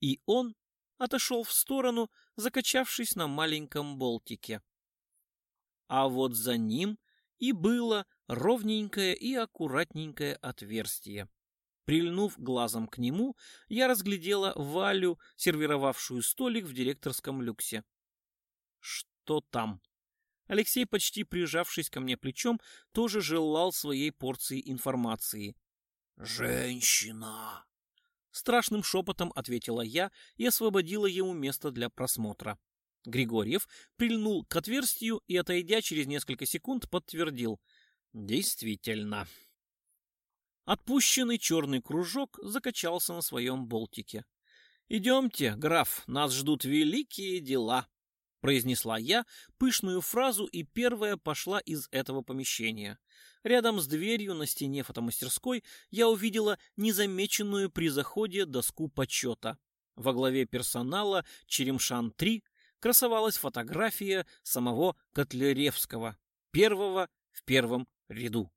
И он отошел в сторону, закачавшись на маленьком болтике. А вот за ним и было ровненькое и аккуратненькое отверстие. Прильнув глазом к нему, я разглядела Валю, сервировавшую столик в директорском люксе. «Что там?» Алексей, почти прижавшись ко мне плечом, тоже желал своей порции информации. «Женщина!» Страшным шепотом ответила я и освободила ему место для просмотра. Григорьев прильнул к отверстию и, отойдя через несколько секунд, подтвердил. «Действительно». Отпущенный черный кружок закачался на своем болтике. «Идемте, граф, нас ждут великие дела», — произнесла я пышную фразу и первая пошла из этого помещения. Рядом с дверью на стене фотомастерской я увидела незамеченную при заходе доску почета. Во главе персонала «Черемшан-3» красовалась фотография самого Котляревского, первого в первом ряду.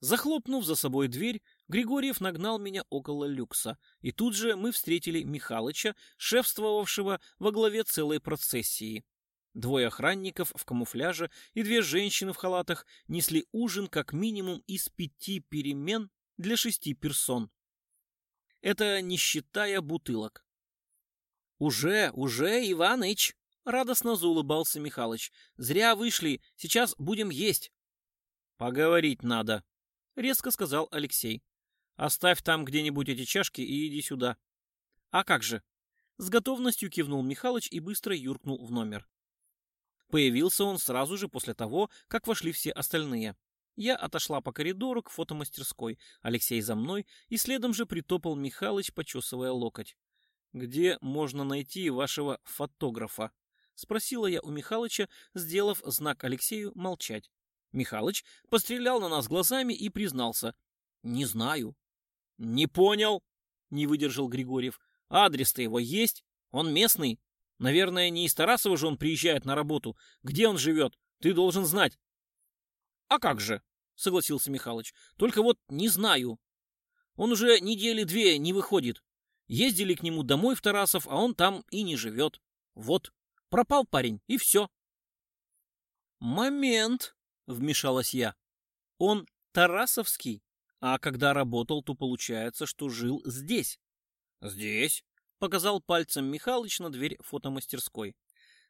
Захлопнув за собой дверь, Григорьев нагнал меня около люкса, и тут же мы встретили Михалыча, шефствовавшего во главе целой процессии. Двое охранников в камуфляже и две женщины в халатах несли ужин как минимум из пяти перемен для шести персон. Это не считая бутылок. «Уже, уже, Иваныч!» — радостно заулыбался Михалыч. «Зря вышли, сейчас будем есть!» «Поговорить надо», — резко сказал Алексей. «Оставь там где-нибудь эти чашки и иди сюда». «А как же?» С готовностью кивнул Михалыч и быстро юркнул в номер. Появился он сразу же после того, как вошли все остальные. Я отошла по коридору к фотомастерской, Алексей за мной, и следом же притопал Михалыч, почесывая локоть. «Где можно найти вашего фотографа?» — спросила я у Михалыча, сделав знак Алексею молчать. Михалыч пострелял на нас глазами и признался. «Не знаю». «Не понял», — не выдержал Григорьев. «Адрес-то его есть? Он местный?» Наверное, не из Тарасова же он приезжает на работу. Где он живет? Ты должен знать. А как же? Согласился Михалыч. Только вот не знаю. Он уже недели две не выходит. Ездили к нему домой в Тарасов, а он там и не живет. Вот. Пропал парень, и все. Момент, вмешалась я. Он Тарасовский, а когда работал, то получается, что жил здесь. Здесь? Показал пальцем Михалыч на дверь фотомастерской.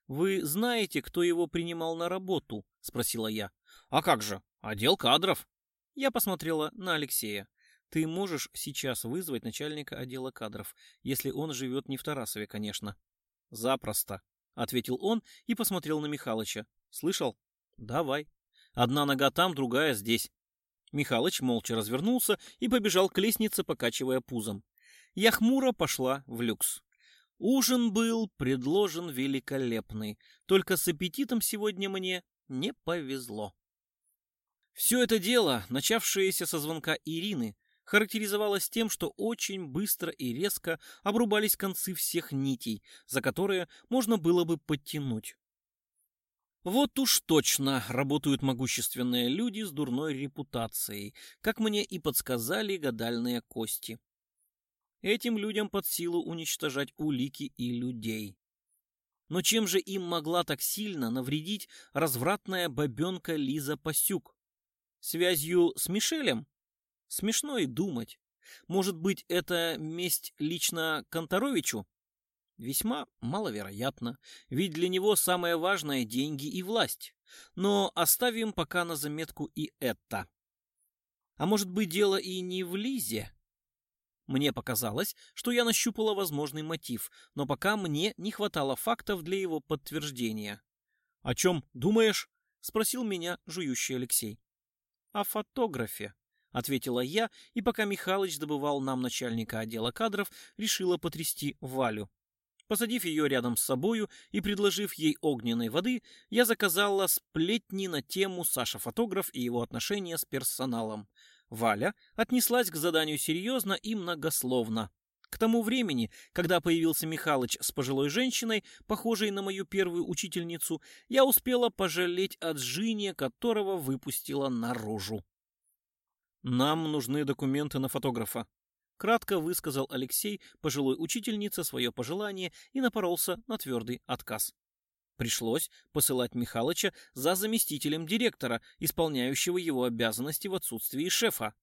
«Вы знаете, кто его принимал на работу?» — спросила я. «А как же? Отдел кадров!» Я посмотрела на Алексея. «Ты можешь сейчас вызвать начальника отдела кадров, если он живет не в Тарасове, конечно». «Запросто», — ответил он и посмотрел на Михалыча. «Слышал? Давай. Одна нога там, другая здесь». Михалыч молча развернулся и побежал к лестнице, покачивая пузом я хмуро пошла в люкс. Ужин был предложен великолепный, только с аппетитом сегодня мне не повезло. Все это дело, начавшееся со звонка Ирины, характеризовалось тем, что очень быстро и резко обрубались концы всех нитей, за которые можно было бы подтянуть. Вот уж точно работают могущественные люди с дурной репутацией, как мне и подсказали гадальные кости. Этим людям под силу уничтожать улики и людей. Но чем же им могла так сильно навредить развратная бабенка Лиза Пасюк? Связью с Мишелем? Смешно и думать. Может быть, это месть лично Конторовичу? Весьма маловероятно, ведь для него самое важное – деньги и власть. Но оставим пока на заметку и это. А может быть, дело и не в Лизе? Мне показалось, что я нащупала возможный мотив, но пока мне не хватало фактов для его подтверждения. «О чем думаешь?» — спросил меня жующий Алексей. «О фотографе», — ответила я, и пока Михалыч добывал нам начальника отдела кадров, решила потрясти Валю. Посадив ее рядом с собою и предложив ей огненной воды, я заказала сплетни на тему Саша-фотограф и его отношения с персоналом. Валя отнеслась к заданию серьезно и многословно. К тому времени, когда появился Михалыч с пожилой женщиной, похожей на мою первую учительницу, я успела пожалеть от жжения, которого выпустила наружу. «Нам нужны документы на фотографа», — кратко высказал Алексей пожилой учительнице свое пожелание и напоролся на твердый отказ. Пришлось посылать Михалыча за заместителем директора, исполняющего его обязанности в отсутствии шефа.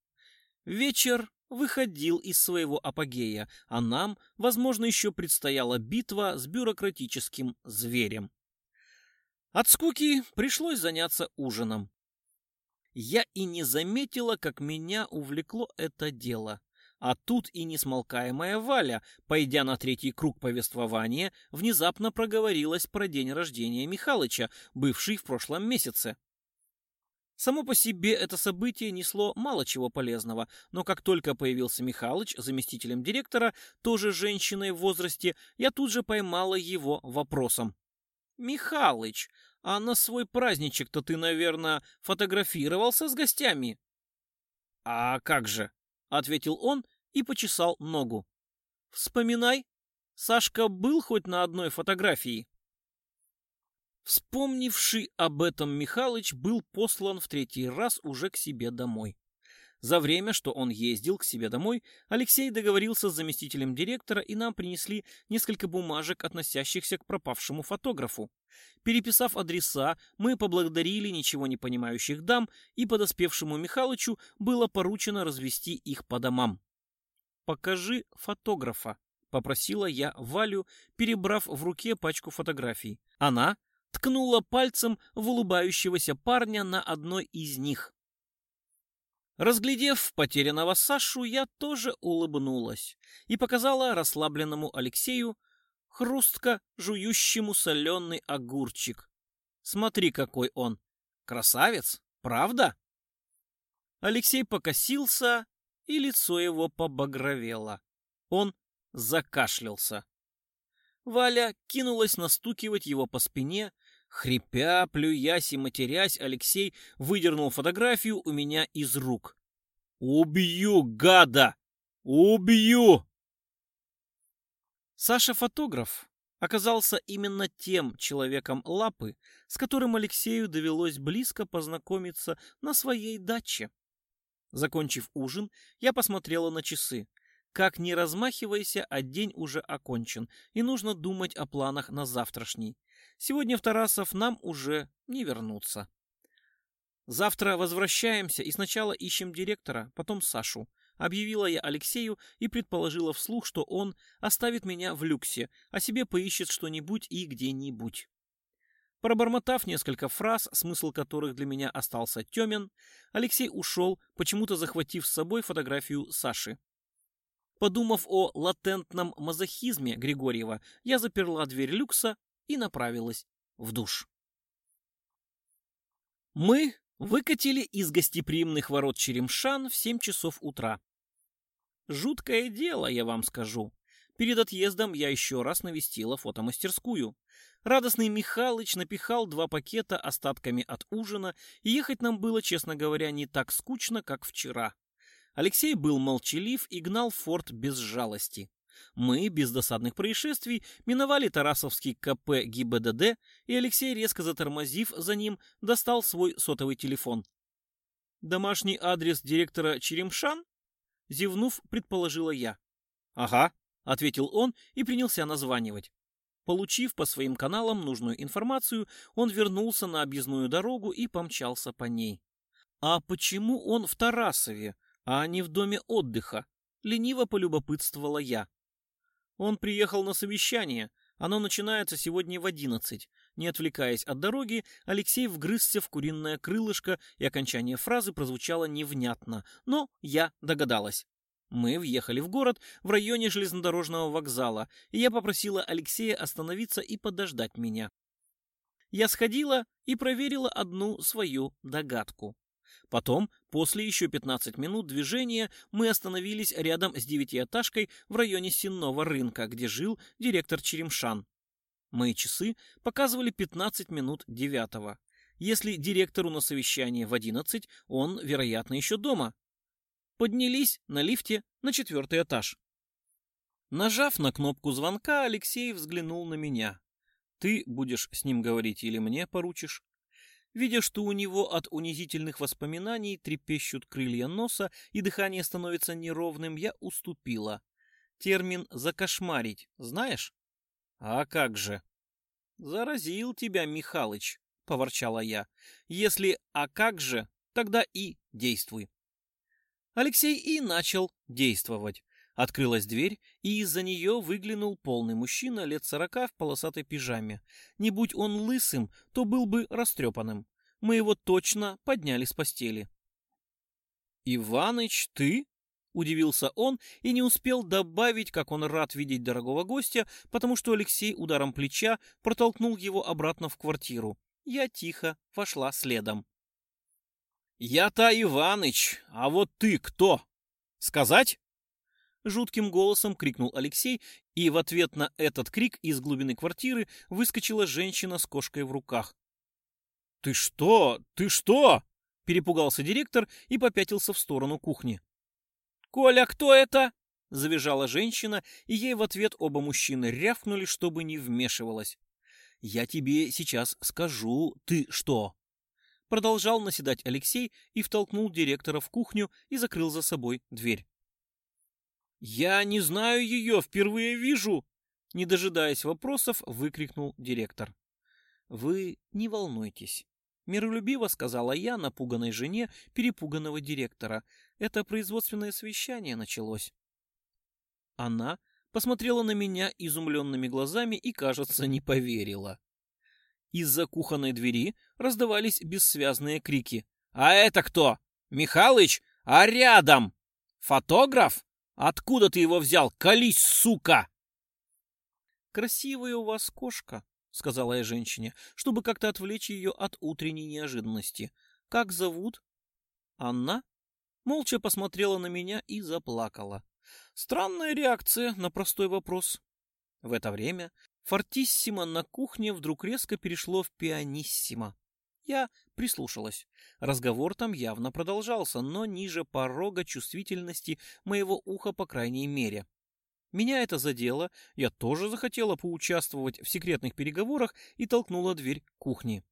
Вечер выходил из своего апогея, а нам, возможно, еще предстояла битва с бюрократическим зверем. От скуки пришлось заняться ужином. Я и не заметила, как меня увлекло это дело. А тут и несмолкаемая Валя, пойдя на третий круг повествования, внезапно проговорилась про день рождения Михалыча, бывший в прошлом месяце. Само по себе это событие несло мало чего полезного, но как только появился Михалыч, заместителем директора, тоже женщиной в возрасте, я тут же поймала его вопросом. «Михалыч, а на свой праздничек-то ты, наверное, фотографировался с гостями?» «А как же?» ответил он и почесал ногу. Вспоминай, Сашка был хоть на одной фотографии. Вспомнивший об этом Михалыч был послан в третий раз уже к себе домой. За время, что он ездил к себе домой, Алексей договорился с заместителем директора, и нам принесли несколько бумажек, относящихся к пропавшему фотографу. Переписав адреса, мы поблагодарили ничего не понимающих дам, и подоспевшему Михалычу было поручено развести их по домам. «Покажи фотографа», — попросила я Валю, перебрав в руке пачку фотографий. Она ткнула пальцем в улыбающегося парня на одной из них. Разглядев потерянного Сашу, я тоже улыбнулась и показала расслабленному Алексею хрустко жующему соленый огурчик. Смотри, какой он! Красавец, правда? Алексей покосился, и лицо его побагровело. Он закашлялся. Валя кинулась настукивать его по спине, Хрипя, плюясь и матерясь, Алексей выдернул фотографию у меня из рук. «Убью, гада! Убью!» Саша-фотограф оказался именно тем человеком лапы, с которым Алексею довелось близко познакомиться на своей даче. Закончив ужин, я посмотрела на часы. Как ни размахивайся, а день уже окончен, и нужно думать о планах на завтрашний. Сегодня в Тарасов нам уже не вернуться. Завтра возвращаемся и сначала ищем директора, потом Сашу. Объявила я Алексею и предположила вслух, что он оставит меня в люксе, а себе поищет что-нибудь и где-нибудь. Пробормотав несколько фраз, смысл которых для меня остался темен, Алексей ушел, почему-то захватив с собой фотографию Саши. Подумав о латентном мазохизме Григорьева, я заперла дверь люкса и направилась в душ. Мы выкатили из гостеприимных ворот Черемшан в 7 часов утра. Жуткое дело, я вам скажу. Перед отъездом я еще раз навестила фотомастерскую. Радостный Михалыч напихал два пакета остатками от ужина, и ехать нам было, честно говоря, не так скучно, как вчера. Алексей был молчалив и гнал форт без жалости. Мы, без досадных происшествий, миновали Тарасовский КП ГИБДД, и Алексей, резко затормозив за ним, достал свой сотовый телефон. «Домашний адрес директора Черемшан?» — зевнув, предположила я. «Ага», — ответил он и принялся названивать. Получив по своим каналам нужную информацию, он вернулся на объездную дорогу и помчался по ней. «А почему он в Тарасове, а не в доме отдыха?» — лениво полюбопытствовала я. Он приехал на совещание. Оно начинается сегодня в одиннадцать. Не отвлекаясь от дороги, Алексей вгрызся в куриное крылышко, и окончание фразы прозвучало невнятно, но я догадалась. Мы въехали в город в районе железнодорожного вокзала, и я попросила Алексея остановиться и подождать меня. Я сходила и проверила одну свою догадку. Потом, после еще 15 минут движения, мы остановились рядом с девятиэтажкой в районе Сенного рынка, где жил директор Черемшан. Мои часы показывали 15 минут девятого. Если директору на совещание в 11, он, вероятно, еще дома. Поднялись на лифте на четвертый этаж. Нажав на кнопку звонка, Алексей взглянул на меня. «Ты будешь с ним говорить или мне поручишь?» Видя, что у него от унизительных воспоминаний трепещут крылья носа и дыхание становится неровным, я уступила. Термин «закошмарить» знаешь? А как же? Заразил тебя, Михалыч, поворчала я. Если «а как же», тогда и действуй. Алексей и начал действовать. Открылась дверь, и из-за нее выглянул полный мужчина лет сорока в полосатой пижаме. Не будь он лысым, то был бы растрепанным. Мы его точно подняли с постели. «Иваныч, ты?» — удивился он и не успел добавить, как он рад видеть дорогого гостя, потому что Алексей ударом плеча протолкнул его обратно в квартиру. Я тихо вошла следом. «Я-то Иваныч, а вот ты кто? Сказать?» Жутким голосом крикнул Алексей, и в ответ на этот крик из глубины квартиры выскочила женщина с кошкой в руках. «Ты что? Ты что?» – перепугался директор и попятился в сторону кухни. «Коля, кто это?» – завизжала женщина, и ей в ответ оба мужчины рявкнули, чтобы не вмешивалась. «Я тебе сейчас скажу, ты что?» Продолжал наседать Алексей и втолкнул директора в кухню и закрыл за собой дверь. «Я не знаю ее, впервые вижу!» Не дожидаясь вопросов, выкрикнул директор. «Вы не волнуйтесь», — миролюбиво сказала я напуганной жене перепуганного директора. «Это производственное совещание началось». Она посмотрела на меня изумленными глазами и, кажется, не поверила. Из-за кухонной двери раздавались бессвязные крики. «А это кто? Михалыч? А рядом? Фотограф?» Откуда ты его взял? Колись, сука!» «Красивая у вас кошка», — сказала я женщине, чтобы как-то отвлечь ее от утренней неожиданности. «Как зовут?» «Анна?» Молча посмотрела на меня и заплакала. Странная реакция на простой вопрос. В это время фортиссимо на кухне вдруг резко перешло в пианиссимо. Я прислушалась. Разговор там явно продолжался, но ниже порога чувствительности моего уха по крайней мере. Меня это задело, я тоже захотела поучаствовать в секретных переговорах и толкнула дверь кухни.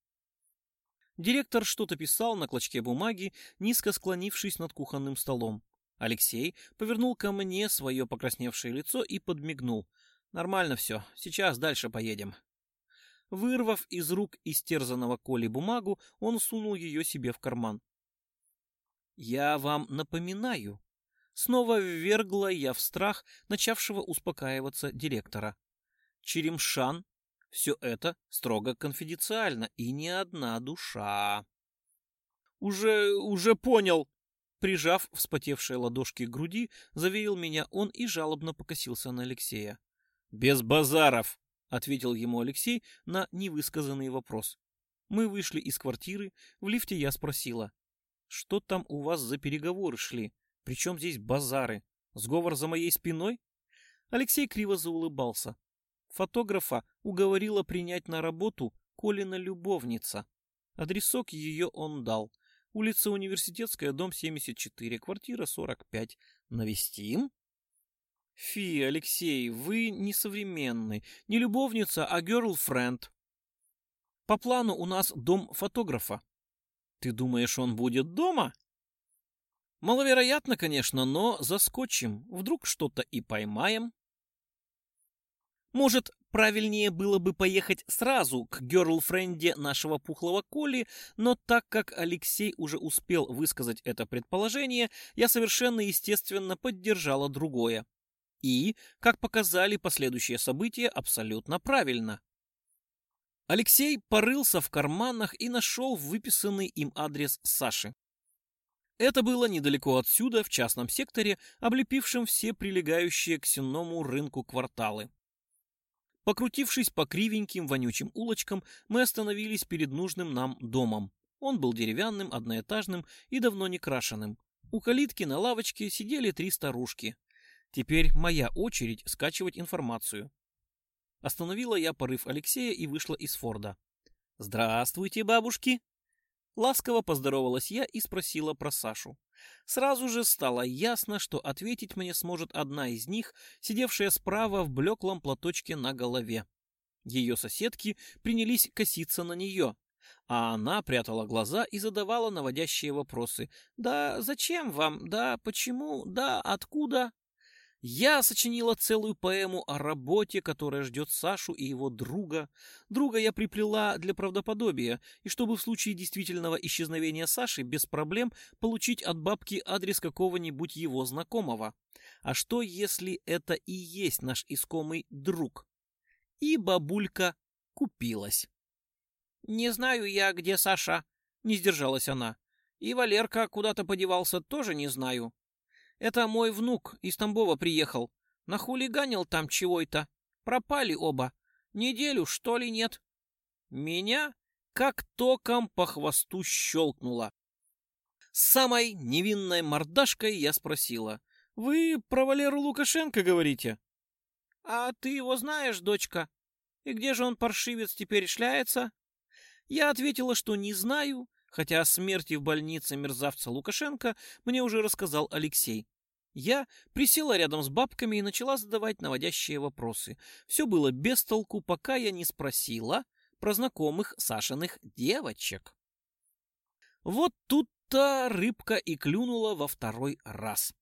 Директор что-то писал на клочке бумаги, низко склонившись над кухонным столом. Алексей повернул ко мне свое покрасневшее лицо и подмигнул. «Нормально все, сейчас дальше поедем». Вырвав из рук истерзанного Коли бумагу, он сунул ее себе в карман. «Я вам напоминаю». Снова ввергла я в страх начавшего успокаиваться директора. «Черемшан, все это строго конфиденциально, и ни одна душа». «Уже, уже понял!» Прижав вспотевшие ладошки к груди, заверил меня он и жалобно покосился на Алексея. «Без базаров!» — ответил ему Алексей на невысказанный вопрос. Мы вышли из квартиры, в лифте я спросила. «Что там у вас за переговоры шли? Причем здесь базары? Сговор за моей спиной?» Алексей криво заулыбался. Фотографа уговорила принять на работу Колина любовница. Адресок ее он дал. Улица Университетская, дом 74, квартира 45. «Навестим?» Фи, Алексей, вы не современный, не любовница, а герлфренд. По плану у нас дом фотографа. Ты думаешь, он будет дома? Маловероятно, конечно, но заскочим. Вдруг что-то и поймаем. Может, правильнее было бы поехать сразу к герлфренде нашего пухлого Коли, но так как Алексей уже успел высказать это предположение, я совершенно естественно поддержала другое и, как показали последующие события, абсолютно правильно. Алексей порылся в карманах и нашел выписанный им адрес Саши. Это было недалеко отсюда, в частном секторе, облепившем все прилегающие к сенному рынку кварталы. Покрутившись по кривеньким вонючим улочкам, мы остановились перед нужным нам домом. Он был деревянным, одноэтажным и давно не крашенным. У калитки на лавочке сидели три старушки. Теперь моя очередь скачивать информацию. Остановила я порыв Алексея и вышла из Форда. «Здравствуйте, бабушки!» Ласково поздоровалась я и спросила про Сашу. Сразу же стало ясно, что ответить мне сможет одна из них, сидевшая справа в блеклом платочке на голове. Ее соседки принялись коситься на нее, а она прятала глаза и задавала наводящие вопросы. «Да зачем вам? Да почему? Да откуда?» Я сочинила целую поэму о работе, которая ждет Сашу и его друга. Друга я приплела для правдоподобия, и чтобы в случае действительного исчезновения Саши без проблем получить от бабки адрес какого-нибудь его знакомого. А что, если это и есть наш искомый друг? И бабулька купилась. «Не знаю я, где Саша», — не сдержалась она. «И Валерка куда-то подевался, тоже не знаю». Это мой внук из Тамбова приехал. Нахулиганил там чего-то. Пропали оба. Неделю, что ли, нет? Меня как током по хвосту щелкнуло. Самой невинной мордашкой я спросила. «Вы про Валеру Лукашенко говорите?» «А ты его знаешь, дочка? И где же он, паршивец, теперь шляется?» Я ответила, что не знаю, хотя о смерти в больнице мерзавца Лукашенко мне уже рассказал Алексей. Я присела рядом с бабками и начала задавать наводящие вопросы. Все было без толку, пока я не спросила про знакомых Сашиных девочек. Вот тут-то рыбка и клюнула во второй раз.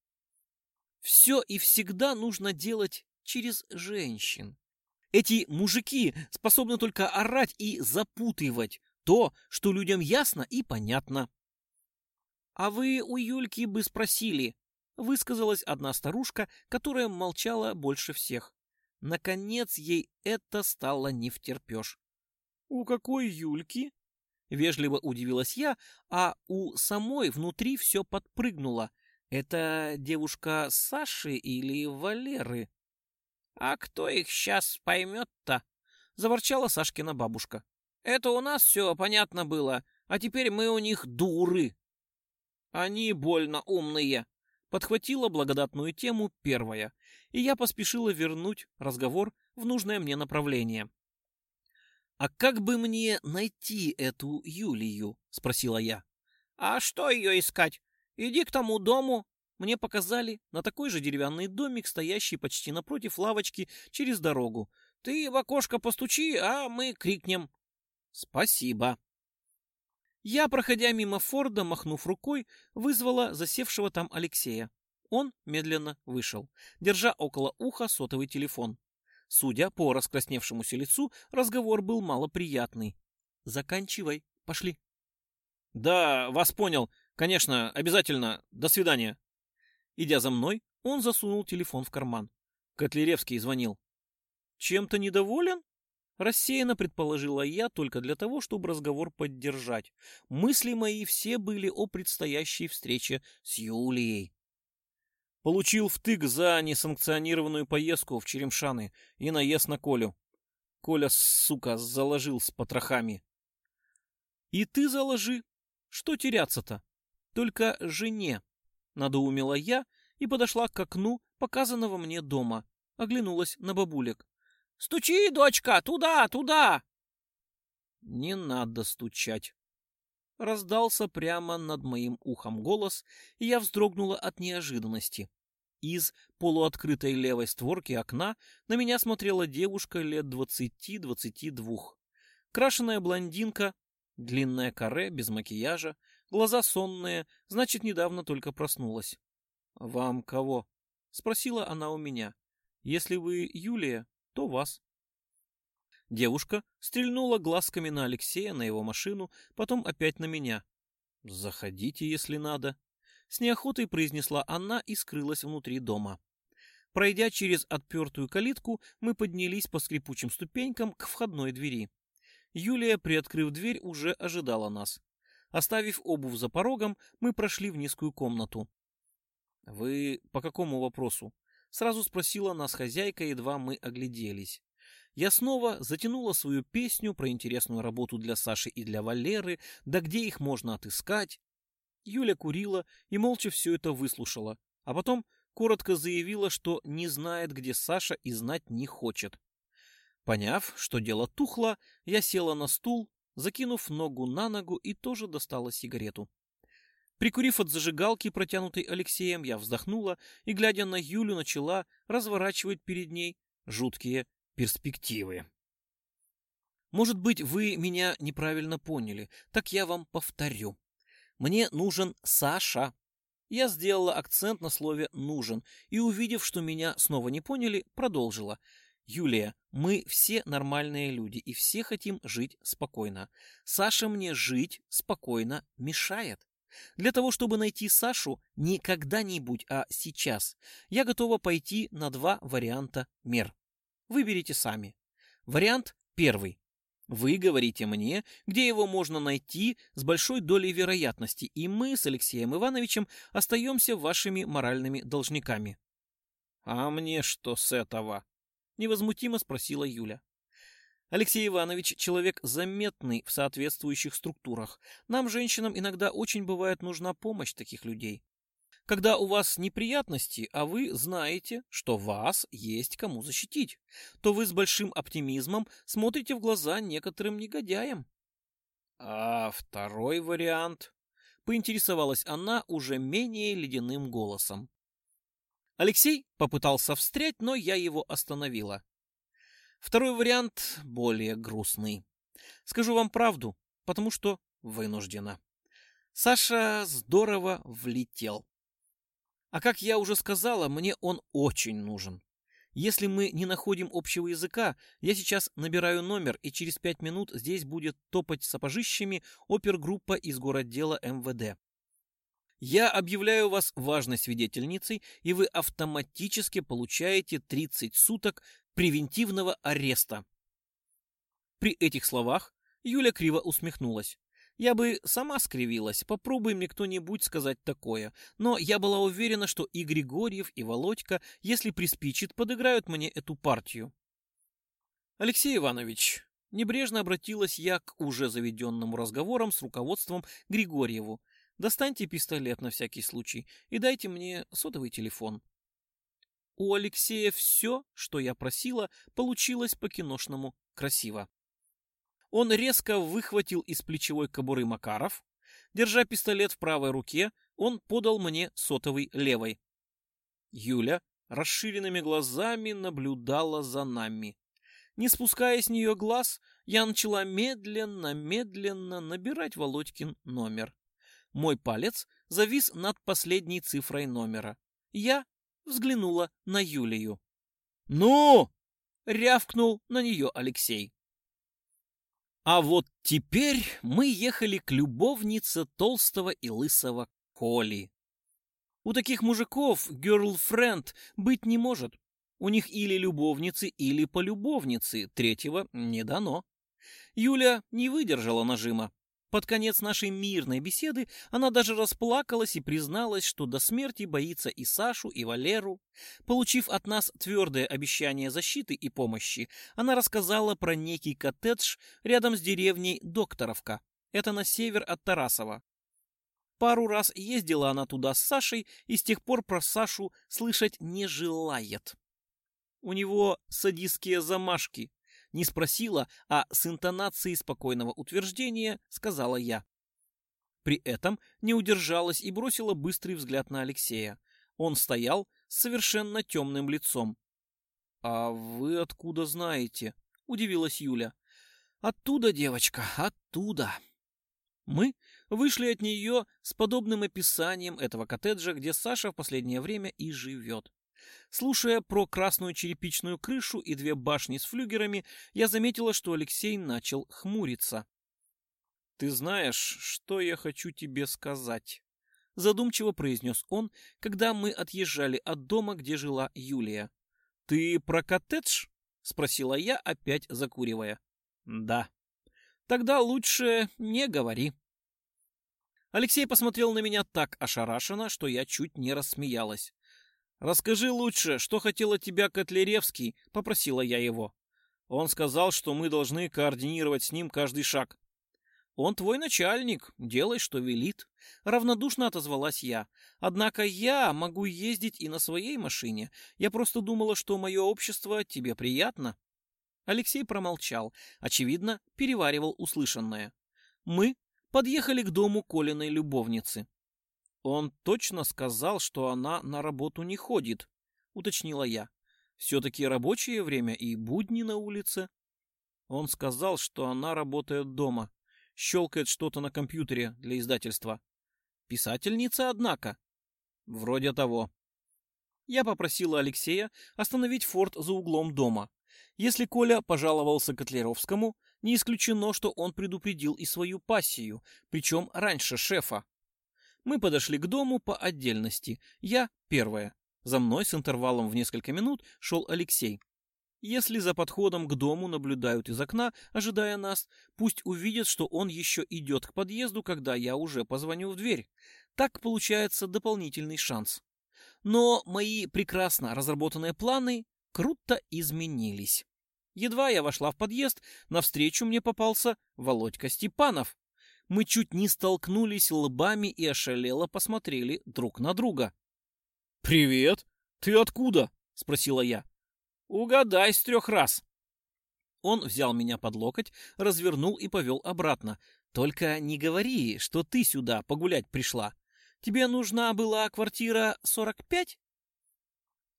Все и всегда нужно делать через женщин. Эти мужики способны только орать и запутывать, то, что людям ясно и понятно. «А вы у Юльки бы спросили», — высказалась одна старушка, которая молчала больше всех. Наконец ей это стало не втерпеж. «У какой Юльки?» — вежливо удивилась я, а у самой внутри все подпрыгнуло. «Это девушка Саши или Валеры?» «А кто их сейчас поймет-то?» — заворчала Сашкина бабушка. Это у нас все понятно было, а теперь мы у них дуры. Они больно умные. Подхватила благодатную тему первая, и я поспешила вернуть разговор в нужное мне направление. «А как бы мне найти эту Юлию?» — спросила я. «А что ее искать? Иди к тому дому, мне показали на такой же деревянный домик, стоящий почти напротив лавочки через дорогу. Ты в окошко постучи, а мы крикнем. Спасибо. Я, проходя мимо Форда, махнув рукой, вызвала засевшего там Алексея. Он медленно вышел, держа около уха сотовый телефон. Судя по раскрасневшемуся лицу, разговор был малоприятный. «Заканчивай. Пошли». «Да, вас понял. Конечно, обязательно. До свидания». Идя за мной, он засунул телефон в карман. Котляревский звонил. «Чем-то недоволен?» Рассеянно предположила я только для того, чтобы разговор поддержать. Мысли мои все были о предстоящей встрече с Юлией. Получил втык за несанкционированную поездку в Черемшаны и наезд на Колю. Коля, сука, заложил с потрохами. И ты заложи. Что теряться-то? Только жене. Надоумила я и подошла к окну, показанного мне дома. Оглянулась на бабулек. Стучи, дочка, туда, туда!» «Не надо стучать!» Раздался прямо над моим ухом голос, и я вздрогнула от неожиданности. Из полуоткрытой левой створки окна на меня смотрела девушка лет двадцати-двадцати двух. Крашеная блондинка, длинная каре, без макияжа, глаза сонные, значит, недавно только проснулась. «Вам кого?» — спросила она у меня. «Если вы Юлия, то вас. Девушка стрельнула глазками на Алексея, на его машину, потом опять на меня. «Заходите, если надо», — с неохотой произнесла она и скрылась внутри дома. Пройдя через отпертую калитку, мы поднялись по скрипучим ступенькам к входной двери. Юлия, приоткрыв дверь, уже ожидала нас. Оставив обувь за порогом, мы прошли в низкую комнату. «Вы по какому вопросу?» Сразу спросила нас хозяйка, едва мы огляделись. Я снова затянула свою песню про интересную работу для Саши и для Валеры, да где их можно отыскать. Юля курила и молча все это выслушала, а потом коротко заявила, что не знает, где Саша и знать не хочет. Поняв, что дело тухло, я села на стул, закинув ногу на ногу и тоже достала сигарету. Прикурив от зажигалки, протянутой Алексеем, я вздохнула и, глядя на Юлю, начала разворачивать перед ней жуткие перспективы. Может быть, вы меня неправильно поняли, так я вам повторю. Мне нужен Саша. Я сделала акцент на слове «нужен» и, увидев, что меня снова не поняли, продолжила. Юлия, мы все нормальные люди и все хотим жить спокойно. Саша мне жить спокойно мешает. Для того, чтобы найти Сашу не когда-нибудь, а сейчас, я готова пойти на два варианта мер. Выберите сами. Вариант первый. Вы говорите мне, где его можно найти с большой долей вероятности, и мы с Алексеем Ивановичем остаемся вашими моральными должниками. — А мне что с этого? — невозмутимо спросила Юля. Алексей Иванович – человек заметный в соответствующих структурах. Нам, женщинам, иногда очень бывает нужна помощь таких людей. Когда у вас неприятности, а вы знаете, что вас есть кому защитить, то вы с большим оптимизмом смотрите в глаза некоторым негодяям. А второй вариант? Поинтересовалась она уже менее ледяным голосом. Алексей попытался встрять, но я его остановила. Второй вариант более грустный. Скажу вам правду, потому что вынуждена. Саша здорово влетел. А как я уже сказала, мне он очень нужен. Если мы не находим общего языка, я сейчас набираю номер, и через пять минут здесь будет топать сапожищами опергруппа из городдела МВД. Я объявляю вас важной свидетельницей, и вы автоматически получаете 30 суток превентивного ареста. При этих словах Юля криво усмехнулась. Я бы сама скривилась, попробуй мне кто-нибудь сказать такое, но я была уверена, что и Григорьев, и Володька, если приспичит, подыграют мне эту партию. Алексей Иванович, небрежно обратилась я к уже заведенному разговорам с руководством Григорьеву. Достаньте пистолет на всякий случай и дайте мне сотовый телефон. У Алексея все, что я просила, получилось по-киношному красиво. Он резко выхватил из плечевой кобуры Макаров. Держа пистолет в правой руке, он подал мне сотовый левой. Юля расширенными глазами наблюдала за нами. Не спуская с нее глаз, я начала медленно-медленно набирать Володькин номер. Мой палец завис над последней цифрой номера. Я взглянула на Юлию. «Ну!» — рявкнул на нее Алексей. А вот теперь мы ехали к любовнице толстого и лысого Коли. У таких мужиков girlfriend быть не может. У них или любовницы, или полюбовницы, третьего не дано. Юля не выдержала нажима. Под конец нашей мирной беседы она даже расплакалась и призналась, что до смерти боится и Сашу, и Валеру. Получив от нас твердое обещание защиты и помощи, она рассказала про некий коттедж рядом с деревней Докторовка. Это на север от Тарасова. Пару раз ездила она туда с Сашей и с тех пор про Сашу слышать не желает. У него садистские замашки, не спросила, а с интонацией спокойного утверждения сказала я. При этом не удержалась и бросила быстрый взгляд на Алексея. Он стоял с совершенно темным лицом. «А вы откуда знаете?» — удивилась Юля. «Оттуда, девочка, оттуда!» Мы вышли от нее с подобным описанием этого коттеджа, где Саша в последнее время и живет. Слушая про красную черепичную крышу и две башни с флюгерами, я заметила, что Алексей начал хмуриться. «Ты знаешь, что я хочу тебе сказать?» Задумчиво произнес он, когда мы отъезжали от дома, где жила Юлия. «Ты про коттедж?» — спросила я, опять закуривая. «Да». «Тогда лучше не говори». Алексей посмотрел на меня так ошарашенно, что я чуть не рассмеялась. «Расскажи лучше, что хотел от тебя Котляревский?» — попросила я его. Он сказал, что мы должны координировать с ним каждый шаг. «Он твой начальник, делай, что велит», — равнодушно отозвалась я. «Однако я могу ездить и на своей машине. Я просто думала, что мое общество тебе приятно». Алексей промолчал, очевидно, переваривал услышанное. Мы подъехали к дому Колиной любовницы. «Он точно сказал, что она на работу не ходит», — уточнила я. «Все-таки рабочее время и будни на улице». Он сказал, что она работает дома, щелкает что-то на компьютере для издательства. «Писательница, однако». «Вроде того». Я попросила Алексея остановить форт за углом дома. Если Коля пожаловался Котлеровскому, не исключено, что он предупредил и свою пассию, причем раньше шефа. Мы подошли к дому по отдельности. Я первая. За мной с интервалом в несколько минут шел Алексей. Если за подходом к дому наблюдают из окна, ожидая нас, пусть увидят, что он еще идет к подъезду, когда я уже позвоню в дверь. Так получается дополнительный шанс. Но мои прекрасно разработанные планы круто изменились. Едва я вошла в подъезд, навстречу мне попался Володька Степанов. Мы чуть не столкнулись лбами и ошалело посмотрели друг на друга. «Привет! Ты откуда?» — спросила я. «Угадай с трех раз!» Он взял меня под локоть, развернул и повел обратно. «Только не говори, что ты сюда погулять пришла. Тебе нужна была квартира 45?»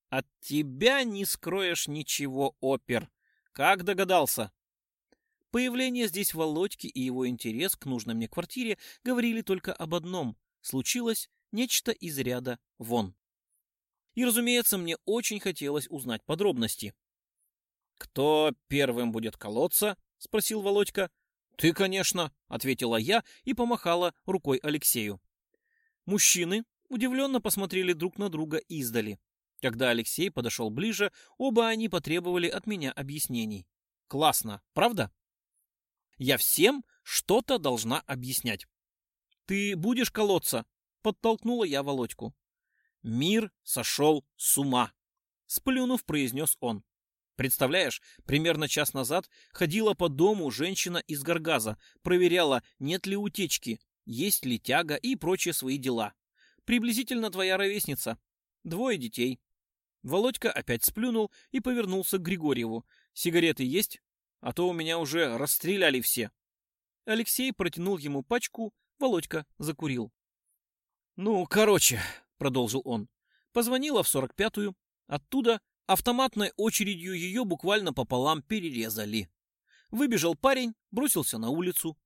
«От тебя не скроешь ничего, опер. Как догадался?» Появление здесь Володьки и его интерес к нужной мне квартире говорили только об одном – случилось нечто из ряда вон. И, разумеется, мне очень хотелось узнать подробности. «Кто первым будет колоться?» – спросил Володька. «Ты, конечно», – ответила я и помахала рукой Алексею. Мужчины удивленно посмотрели друг на друга издали. Когда Алексей подошел ближе, оба они потребовали от меня объяснений. «Классно, правда?» Я всем что-то должна объяснять. «Ты будешь колоться?» — подтолкнула я Володьку. «Мир сошел с ума!» — сплюнув, произнес он. Представляешь, примерно час назад ходила по дому женщина из Гаргаза, проверяла, нет ли утечки, есть ли тяга и прочие свои дела. Приблизительно твоя ровесница. Двое детей. Володька опять сплюнул и повернулся к Григорьеву. Сигареты есть? а то у меня уже расстреляли все. Алексей протянул ему пачку, Володька закурил. «Ну, короче», — продолжил он, — позвонила в 45-ю, оттуда автоматной очередью ее буквально пополам перерезали. Выбежал парень, бросился на улицу.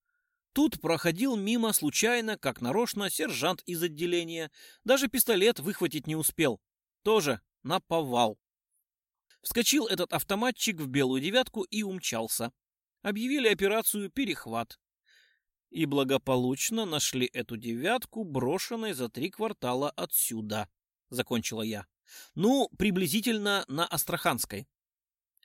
Тут проходил мимо случайно, как нарочно, сержант из отделения. Даже пистолет выхватить не успел. Тоже наповал. Вскочил этот автоматчик в белую девятку и умчался. Объявили операцию «Перехват». И благополучно нашли эту девятку, брошенной за три квартала отсюда, — закончила я. Ну, приблизительно на Астраханской.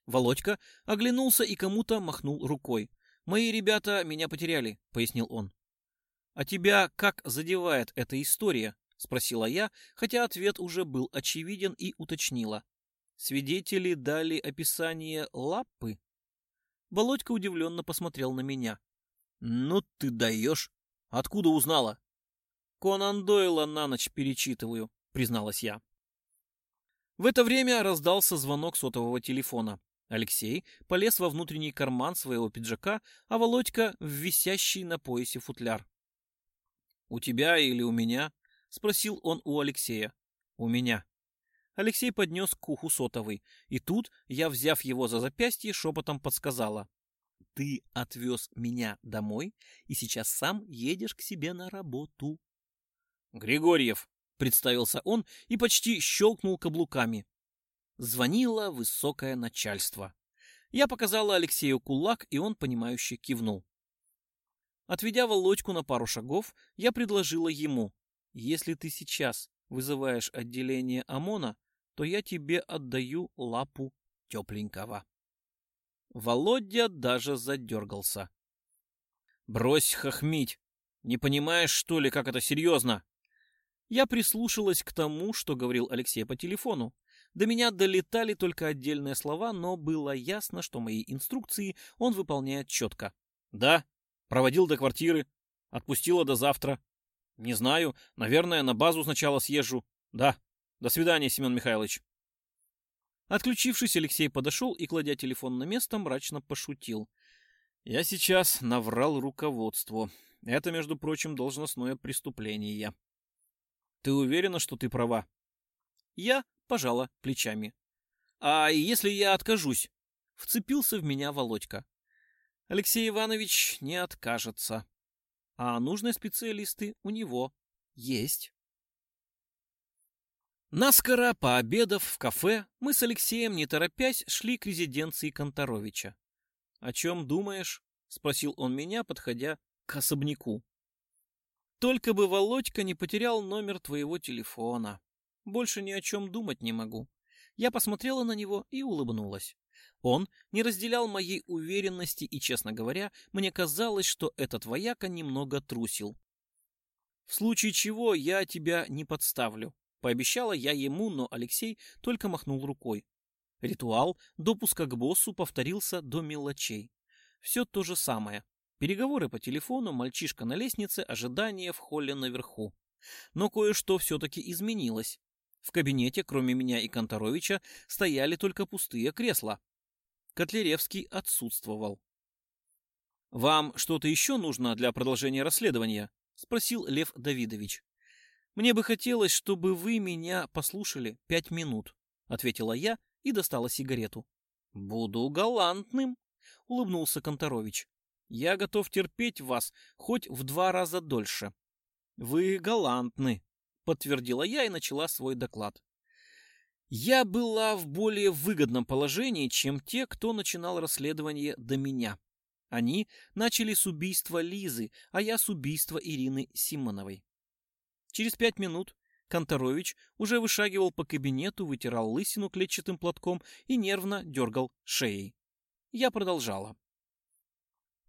Володька оглянулся и кому-то махнул рукой. «Мои ребята меня потеряли», — пояснил он. «А тебя как задевает эта история?» — спросила я, хотя ответ уже был очевиден и уточнила. Свидетели дали описание лапы. Володька удивленно посмотрел на меня. «Ну ты даешь! Откуда узнала?» «Конан Дойла на ночь перечитываю», — призналась я. В это время раздался звонок сотового телефона. Алексей полез во внутренний карман своего пиджака, а Володька — в висящий на поясе футляр. «У тебя или у меня?» — спросил он у Алексея. «У меня», Алексей поднес к уху сотовый, и тут я, взяв его за запястье, шепотом подсказала. «Ты отвез меня домой, и сейчас сам едешь к себе на работу». «Григорьев», — представился он и почти щелкнул каблуками. Звонило высокое начальство. Я показала Алексею кулак, и он, понимающе кивнул. Отведя Володьку на пару шагов, я предложила ему, «Если ты сейчас вызываешь отделение ОМОНа, то я тебе отдаю лапу тепленького. Володя даже задергался. «Брось хохмить! Не понимаешь, что ли, как это серьезно?» Я прислушалась к тому, что говорил Алексей по телефону. До меня долетали только отдельные слова, но было ясно, что мои инструкции он выполняет четко. «Да, проводил до квартиры, отпустила до завтра, «Не знаю. Наверное, на базу сначала съезжу. Да. До свидания, Семен Михайлович». Отключившись, Алексей подошел и, кладя телефон на место, мрачно пошутил. «Я сейчас наврал руководству. Это, между прочим, должностное преступление. Ты уверена, что ты права?» Я пожала плечами. «А если я откажусь?» Вцепился в меня Володька. «Алексей Иванович не откажется а нужные специалисты у него есть. Наскоро, пообедав в кафе, мы с Алексеем, не торопясь, шли к резиденции Конторовича. «О чем думаешь?» — спросил он меня, подходя к особняку. «Только бы Володька не потерял номер твоего телефона. Больше ни о чем думать не могу». Я посмотрела на него и улыбнулась. Он не разделял моей уверенности, и, честно говоря, мне казалось, что этот вояка немного трусил. «В случае чего я тебя не подставлю», — пообещала я ему, но Алексей только махнул рукой. Ритуал допуска к боссу повторился до мелочей. Все то же самое. Переговоры по телефону, мальчишка на лестнице, ожидание в холле наверху. Но кое-что все-таки изменилось. В кабинете, кроме меня и Конторовича, стояли только пустые кресла. Котляревский отсутствовал. «Вам что-то еще нужно для продолжения расследования?» — спросил Лев Давидович. «Мне бы хотелось, чтобы вы меня послушали пять минут», — ответила я и достала сигарету. «Буду галантным», — улыбнулся Конторович. «Я готов терпеть вас хоть в два раза дольше». «Вы галантны», — подтвердила я и начала свой доклад. Я была в более выгодном положении, чем те, кто начинал расследование до меня. Они начали с убийства Лизы, а я с убийства Ирины Симоновой. Через пять минут Конторович уже вышагивал по кабинету, вытирал лысину клетчатым платком и нервно дергал шеей. Я продолжала.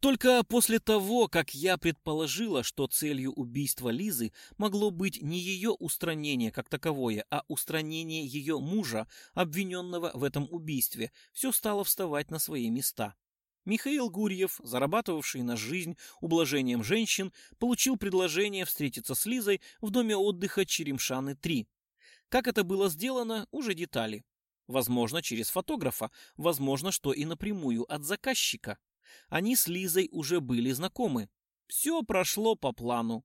Только после того, как я предположила, что целью убийства Лизы могло быть не ее устранение как таковое, а устранение ее мужа, обвиненного в этом убийстве, все стало вставать на свои места. Михаил Гурьев, зарабатывавший на жизнь ублажением женщин, получил предложение встретиться с Лизой в доме отдыха Черемшаны-3. Как это было сделано, уже детали. Возможно, через фотографа, возможно, что и напрямую от заказчика. Они с Лизой уже были знакомы. Все прошло по плану.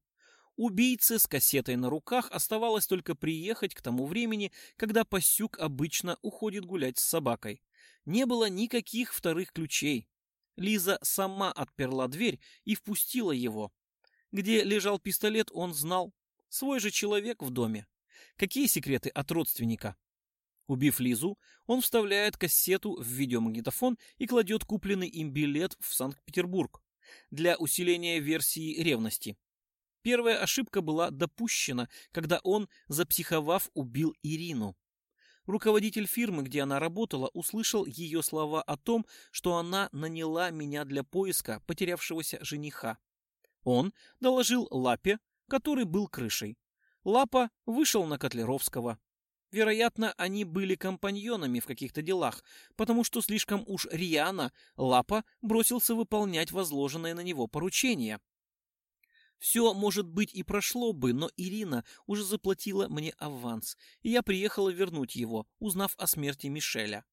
Убийце с кассетой на руках оставалось только приехать к тому времени, когда Пасюк обычно уходит гулять с собакой. Не было никаких вторых ключей. Лиза сама отперла дверь и впустила его. Где лежал пистолет, он знал. Свой же человек в доме. Какие секреты от родственника? Убив Лизу, он вставляет кассету в видеомагнитофон и кладет купленный им билет в Санкт-Петербург для усиления версии ревности. Первая ошибка была допущена, когда он, запсиховав, убил Ирину. Руководитель фирмы, где она работала, услышал ее слова о том, что она наняла меня для поиска потерявшегося жениха. Он доложил Лапе, который был крышей. Лапа вышел на Котлеровского. Вероятно, они были компаньонами в каких-то делах, потому что слишком уж рьяно Лапа бросился выполнять возложенное на него поручение. Все, может быть, и прошло бы, но Ирина уже заплатила мне аванс, и я приехала вернуть его, узнав о смерти Мишеля.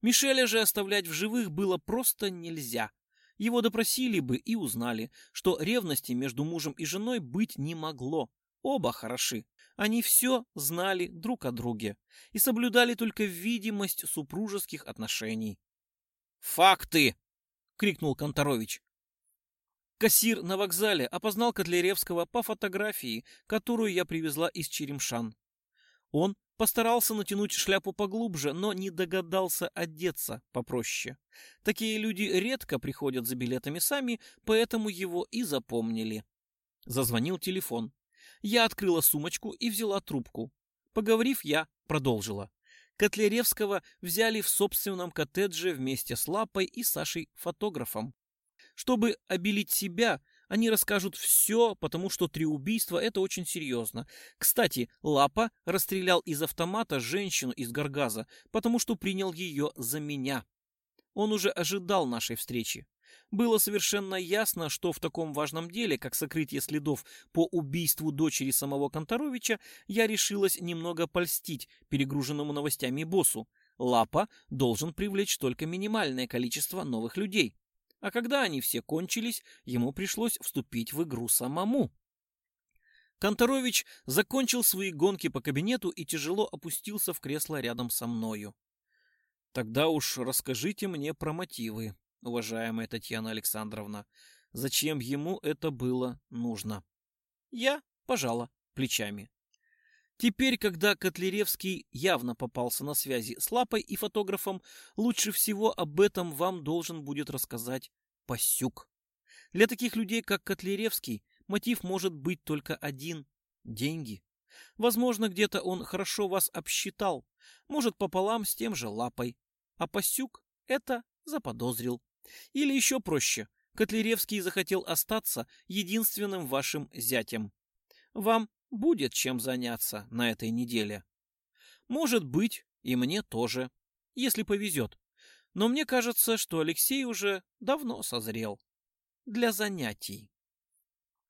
Мишеля же оставлять в живых было просто нельзя. Его допросили бы и узнали, что ревности между мужем и женой быть не могло. Оба хороши. Они все знали друг о друге и соблюдали только видимость супружеских отношений. «Факты!» — крикнул Конторович. Кассир на вокзале опознал Котляревского по фотографии, которую я привезла из Черемшан. Он постарался натянуть шляпу поглубже, но не догадался одеться попроще. Такие люди редко приходят за билетами сами, поэтому его и запомнили. Зазвонил телефон. Я открыла сумочку и взяла трубку. Поговорив, я продолжила. Котляревского взяли в собственном коттедже вместе с Лапой и Сашей-фотографом. Чтобы обелить себя, они расскажут все, потому что три убийства – это очень серьезно. Кстати, Лапа расстрелял из автомата женщину из Гаргаза, потому что принял ее за меня. Он уже ожидал нашей встречи. Было совершенно ясно, что в таком важном деле, как сокрытие следов по убийству дочери самого Конторовича, я решилась немного польстить перегруженному новостями боссу. Лапа должен привлечь только минимальное количество новых людей. А когда они все кончились, ему пришлось вступить в игру самому. Конторович закончил свои гонки по кабинету и тяжело опустился в кресло рядом со мною. «Тогда уж расскажите мне про мотивы», уважаемая Татьяна Александровна. Зачем ему это было нужно? Я пожала плечами. Теперь, когда Котляревский явно попался на связи с Лапой и фотографом, лучше всего об этом вам должен будет рассказать Пасюк. Для таких людей, как Котляревский, мотив может быть только один – деньги. Возможно, где-то он хорошо вас обсчитал, может, пополам с тем же Лапой. А Пасюк это заподозрил. Или еще проще, Котляревский захотел остаться единственным вашим зятем. Вам будет чем заняться на этой неделе. Может быть, и мне тоже, если повезет. Но мне кажется, что Алексей уже давно созрел для занятий.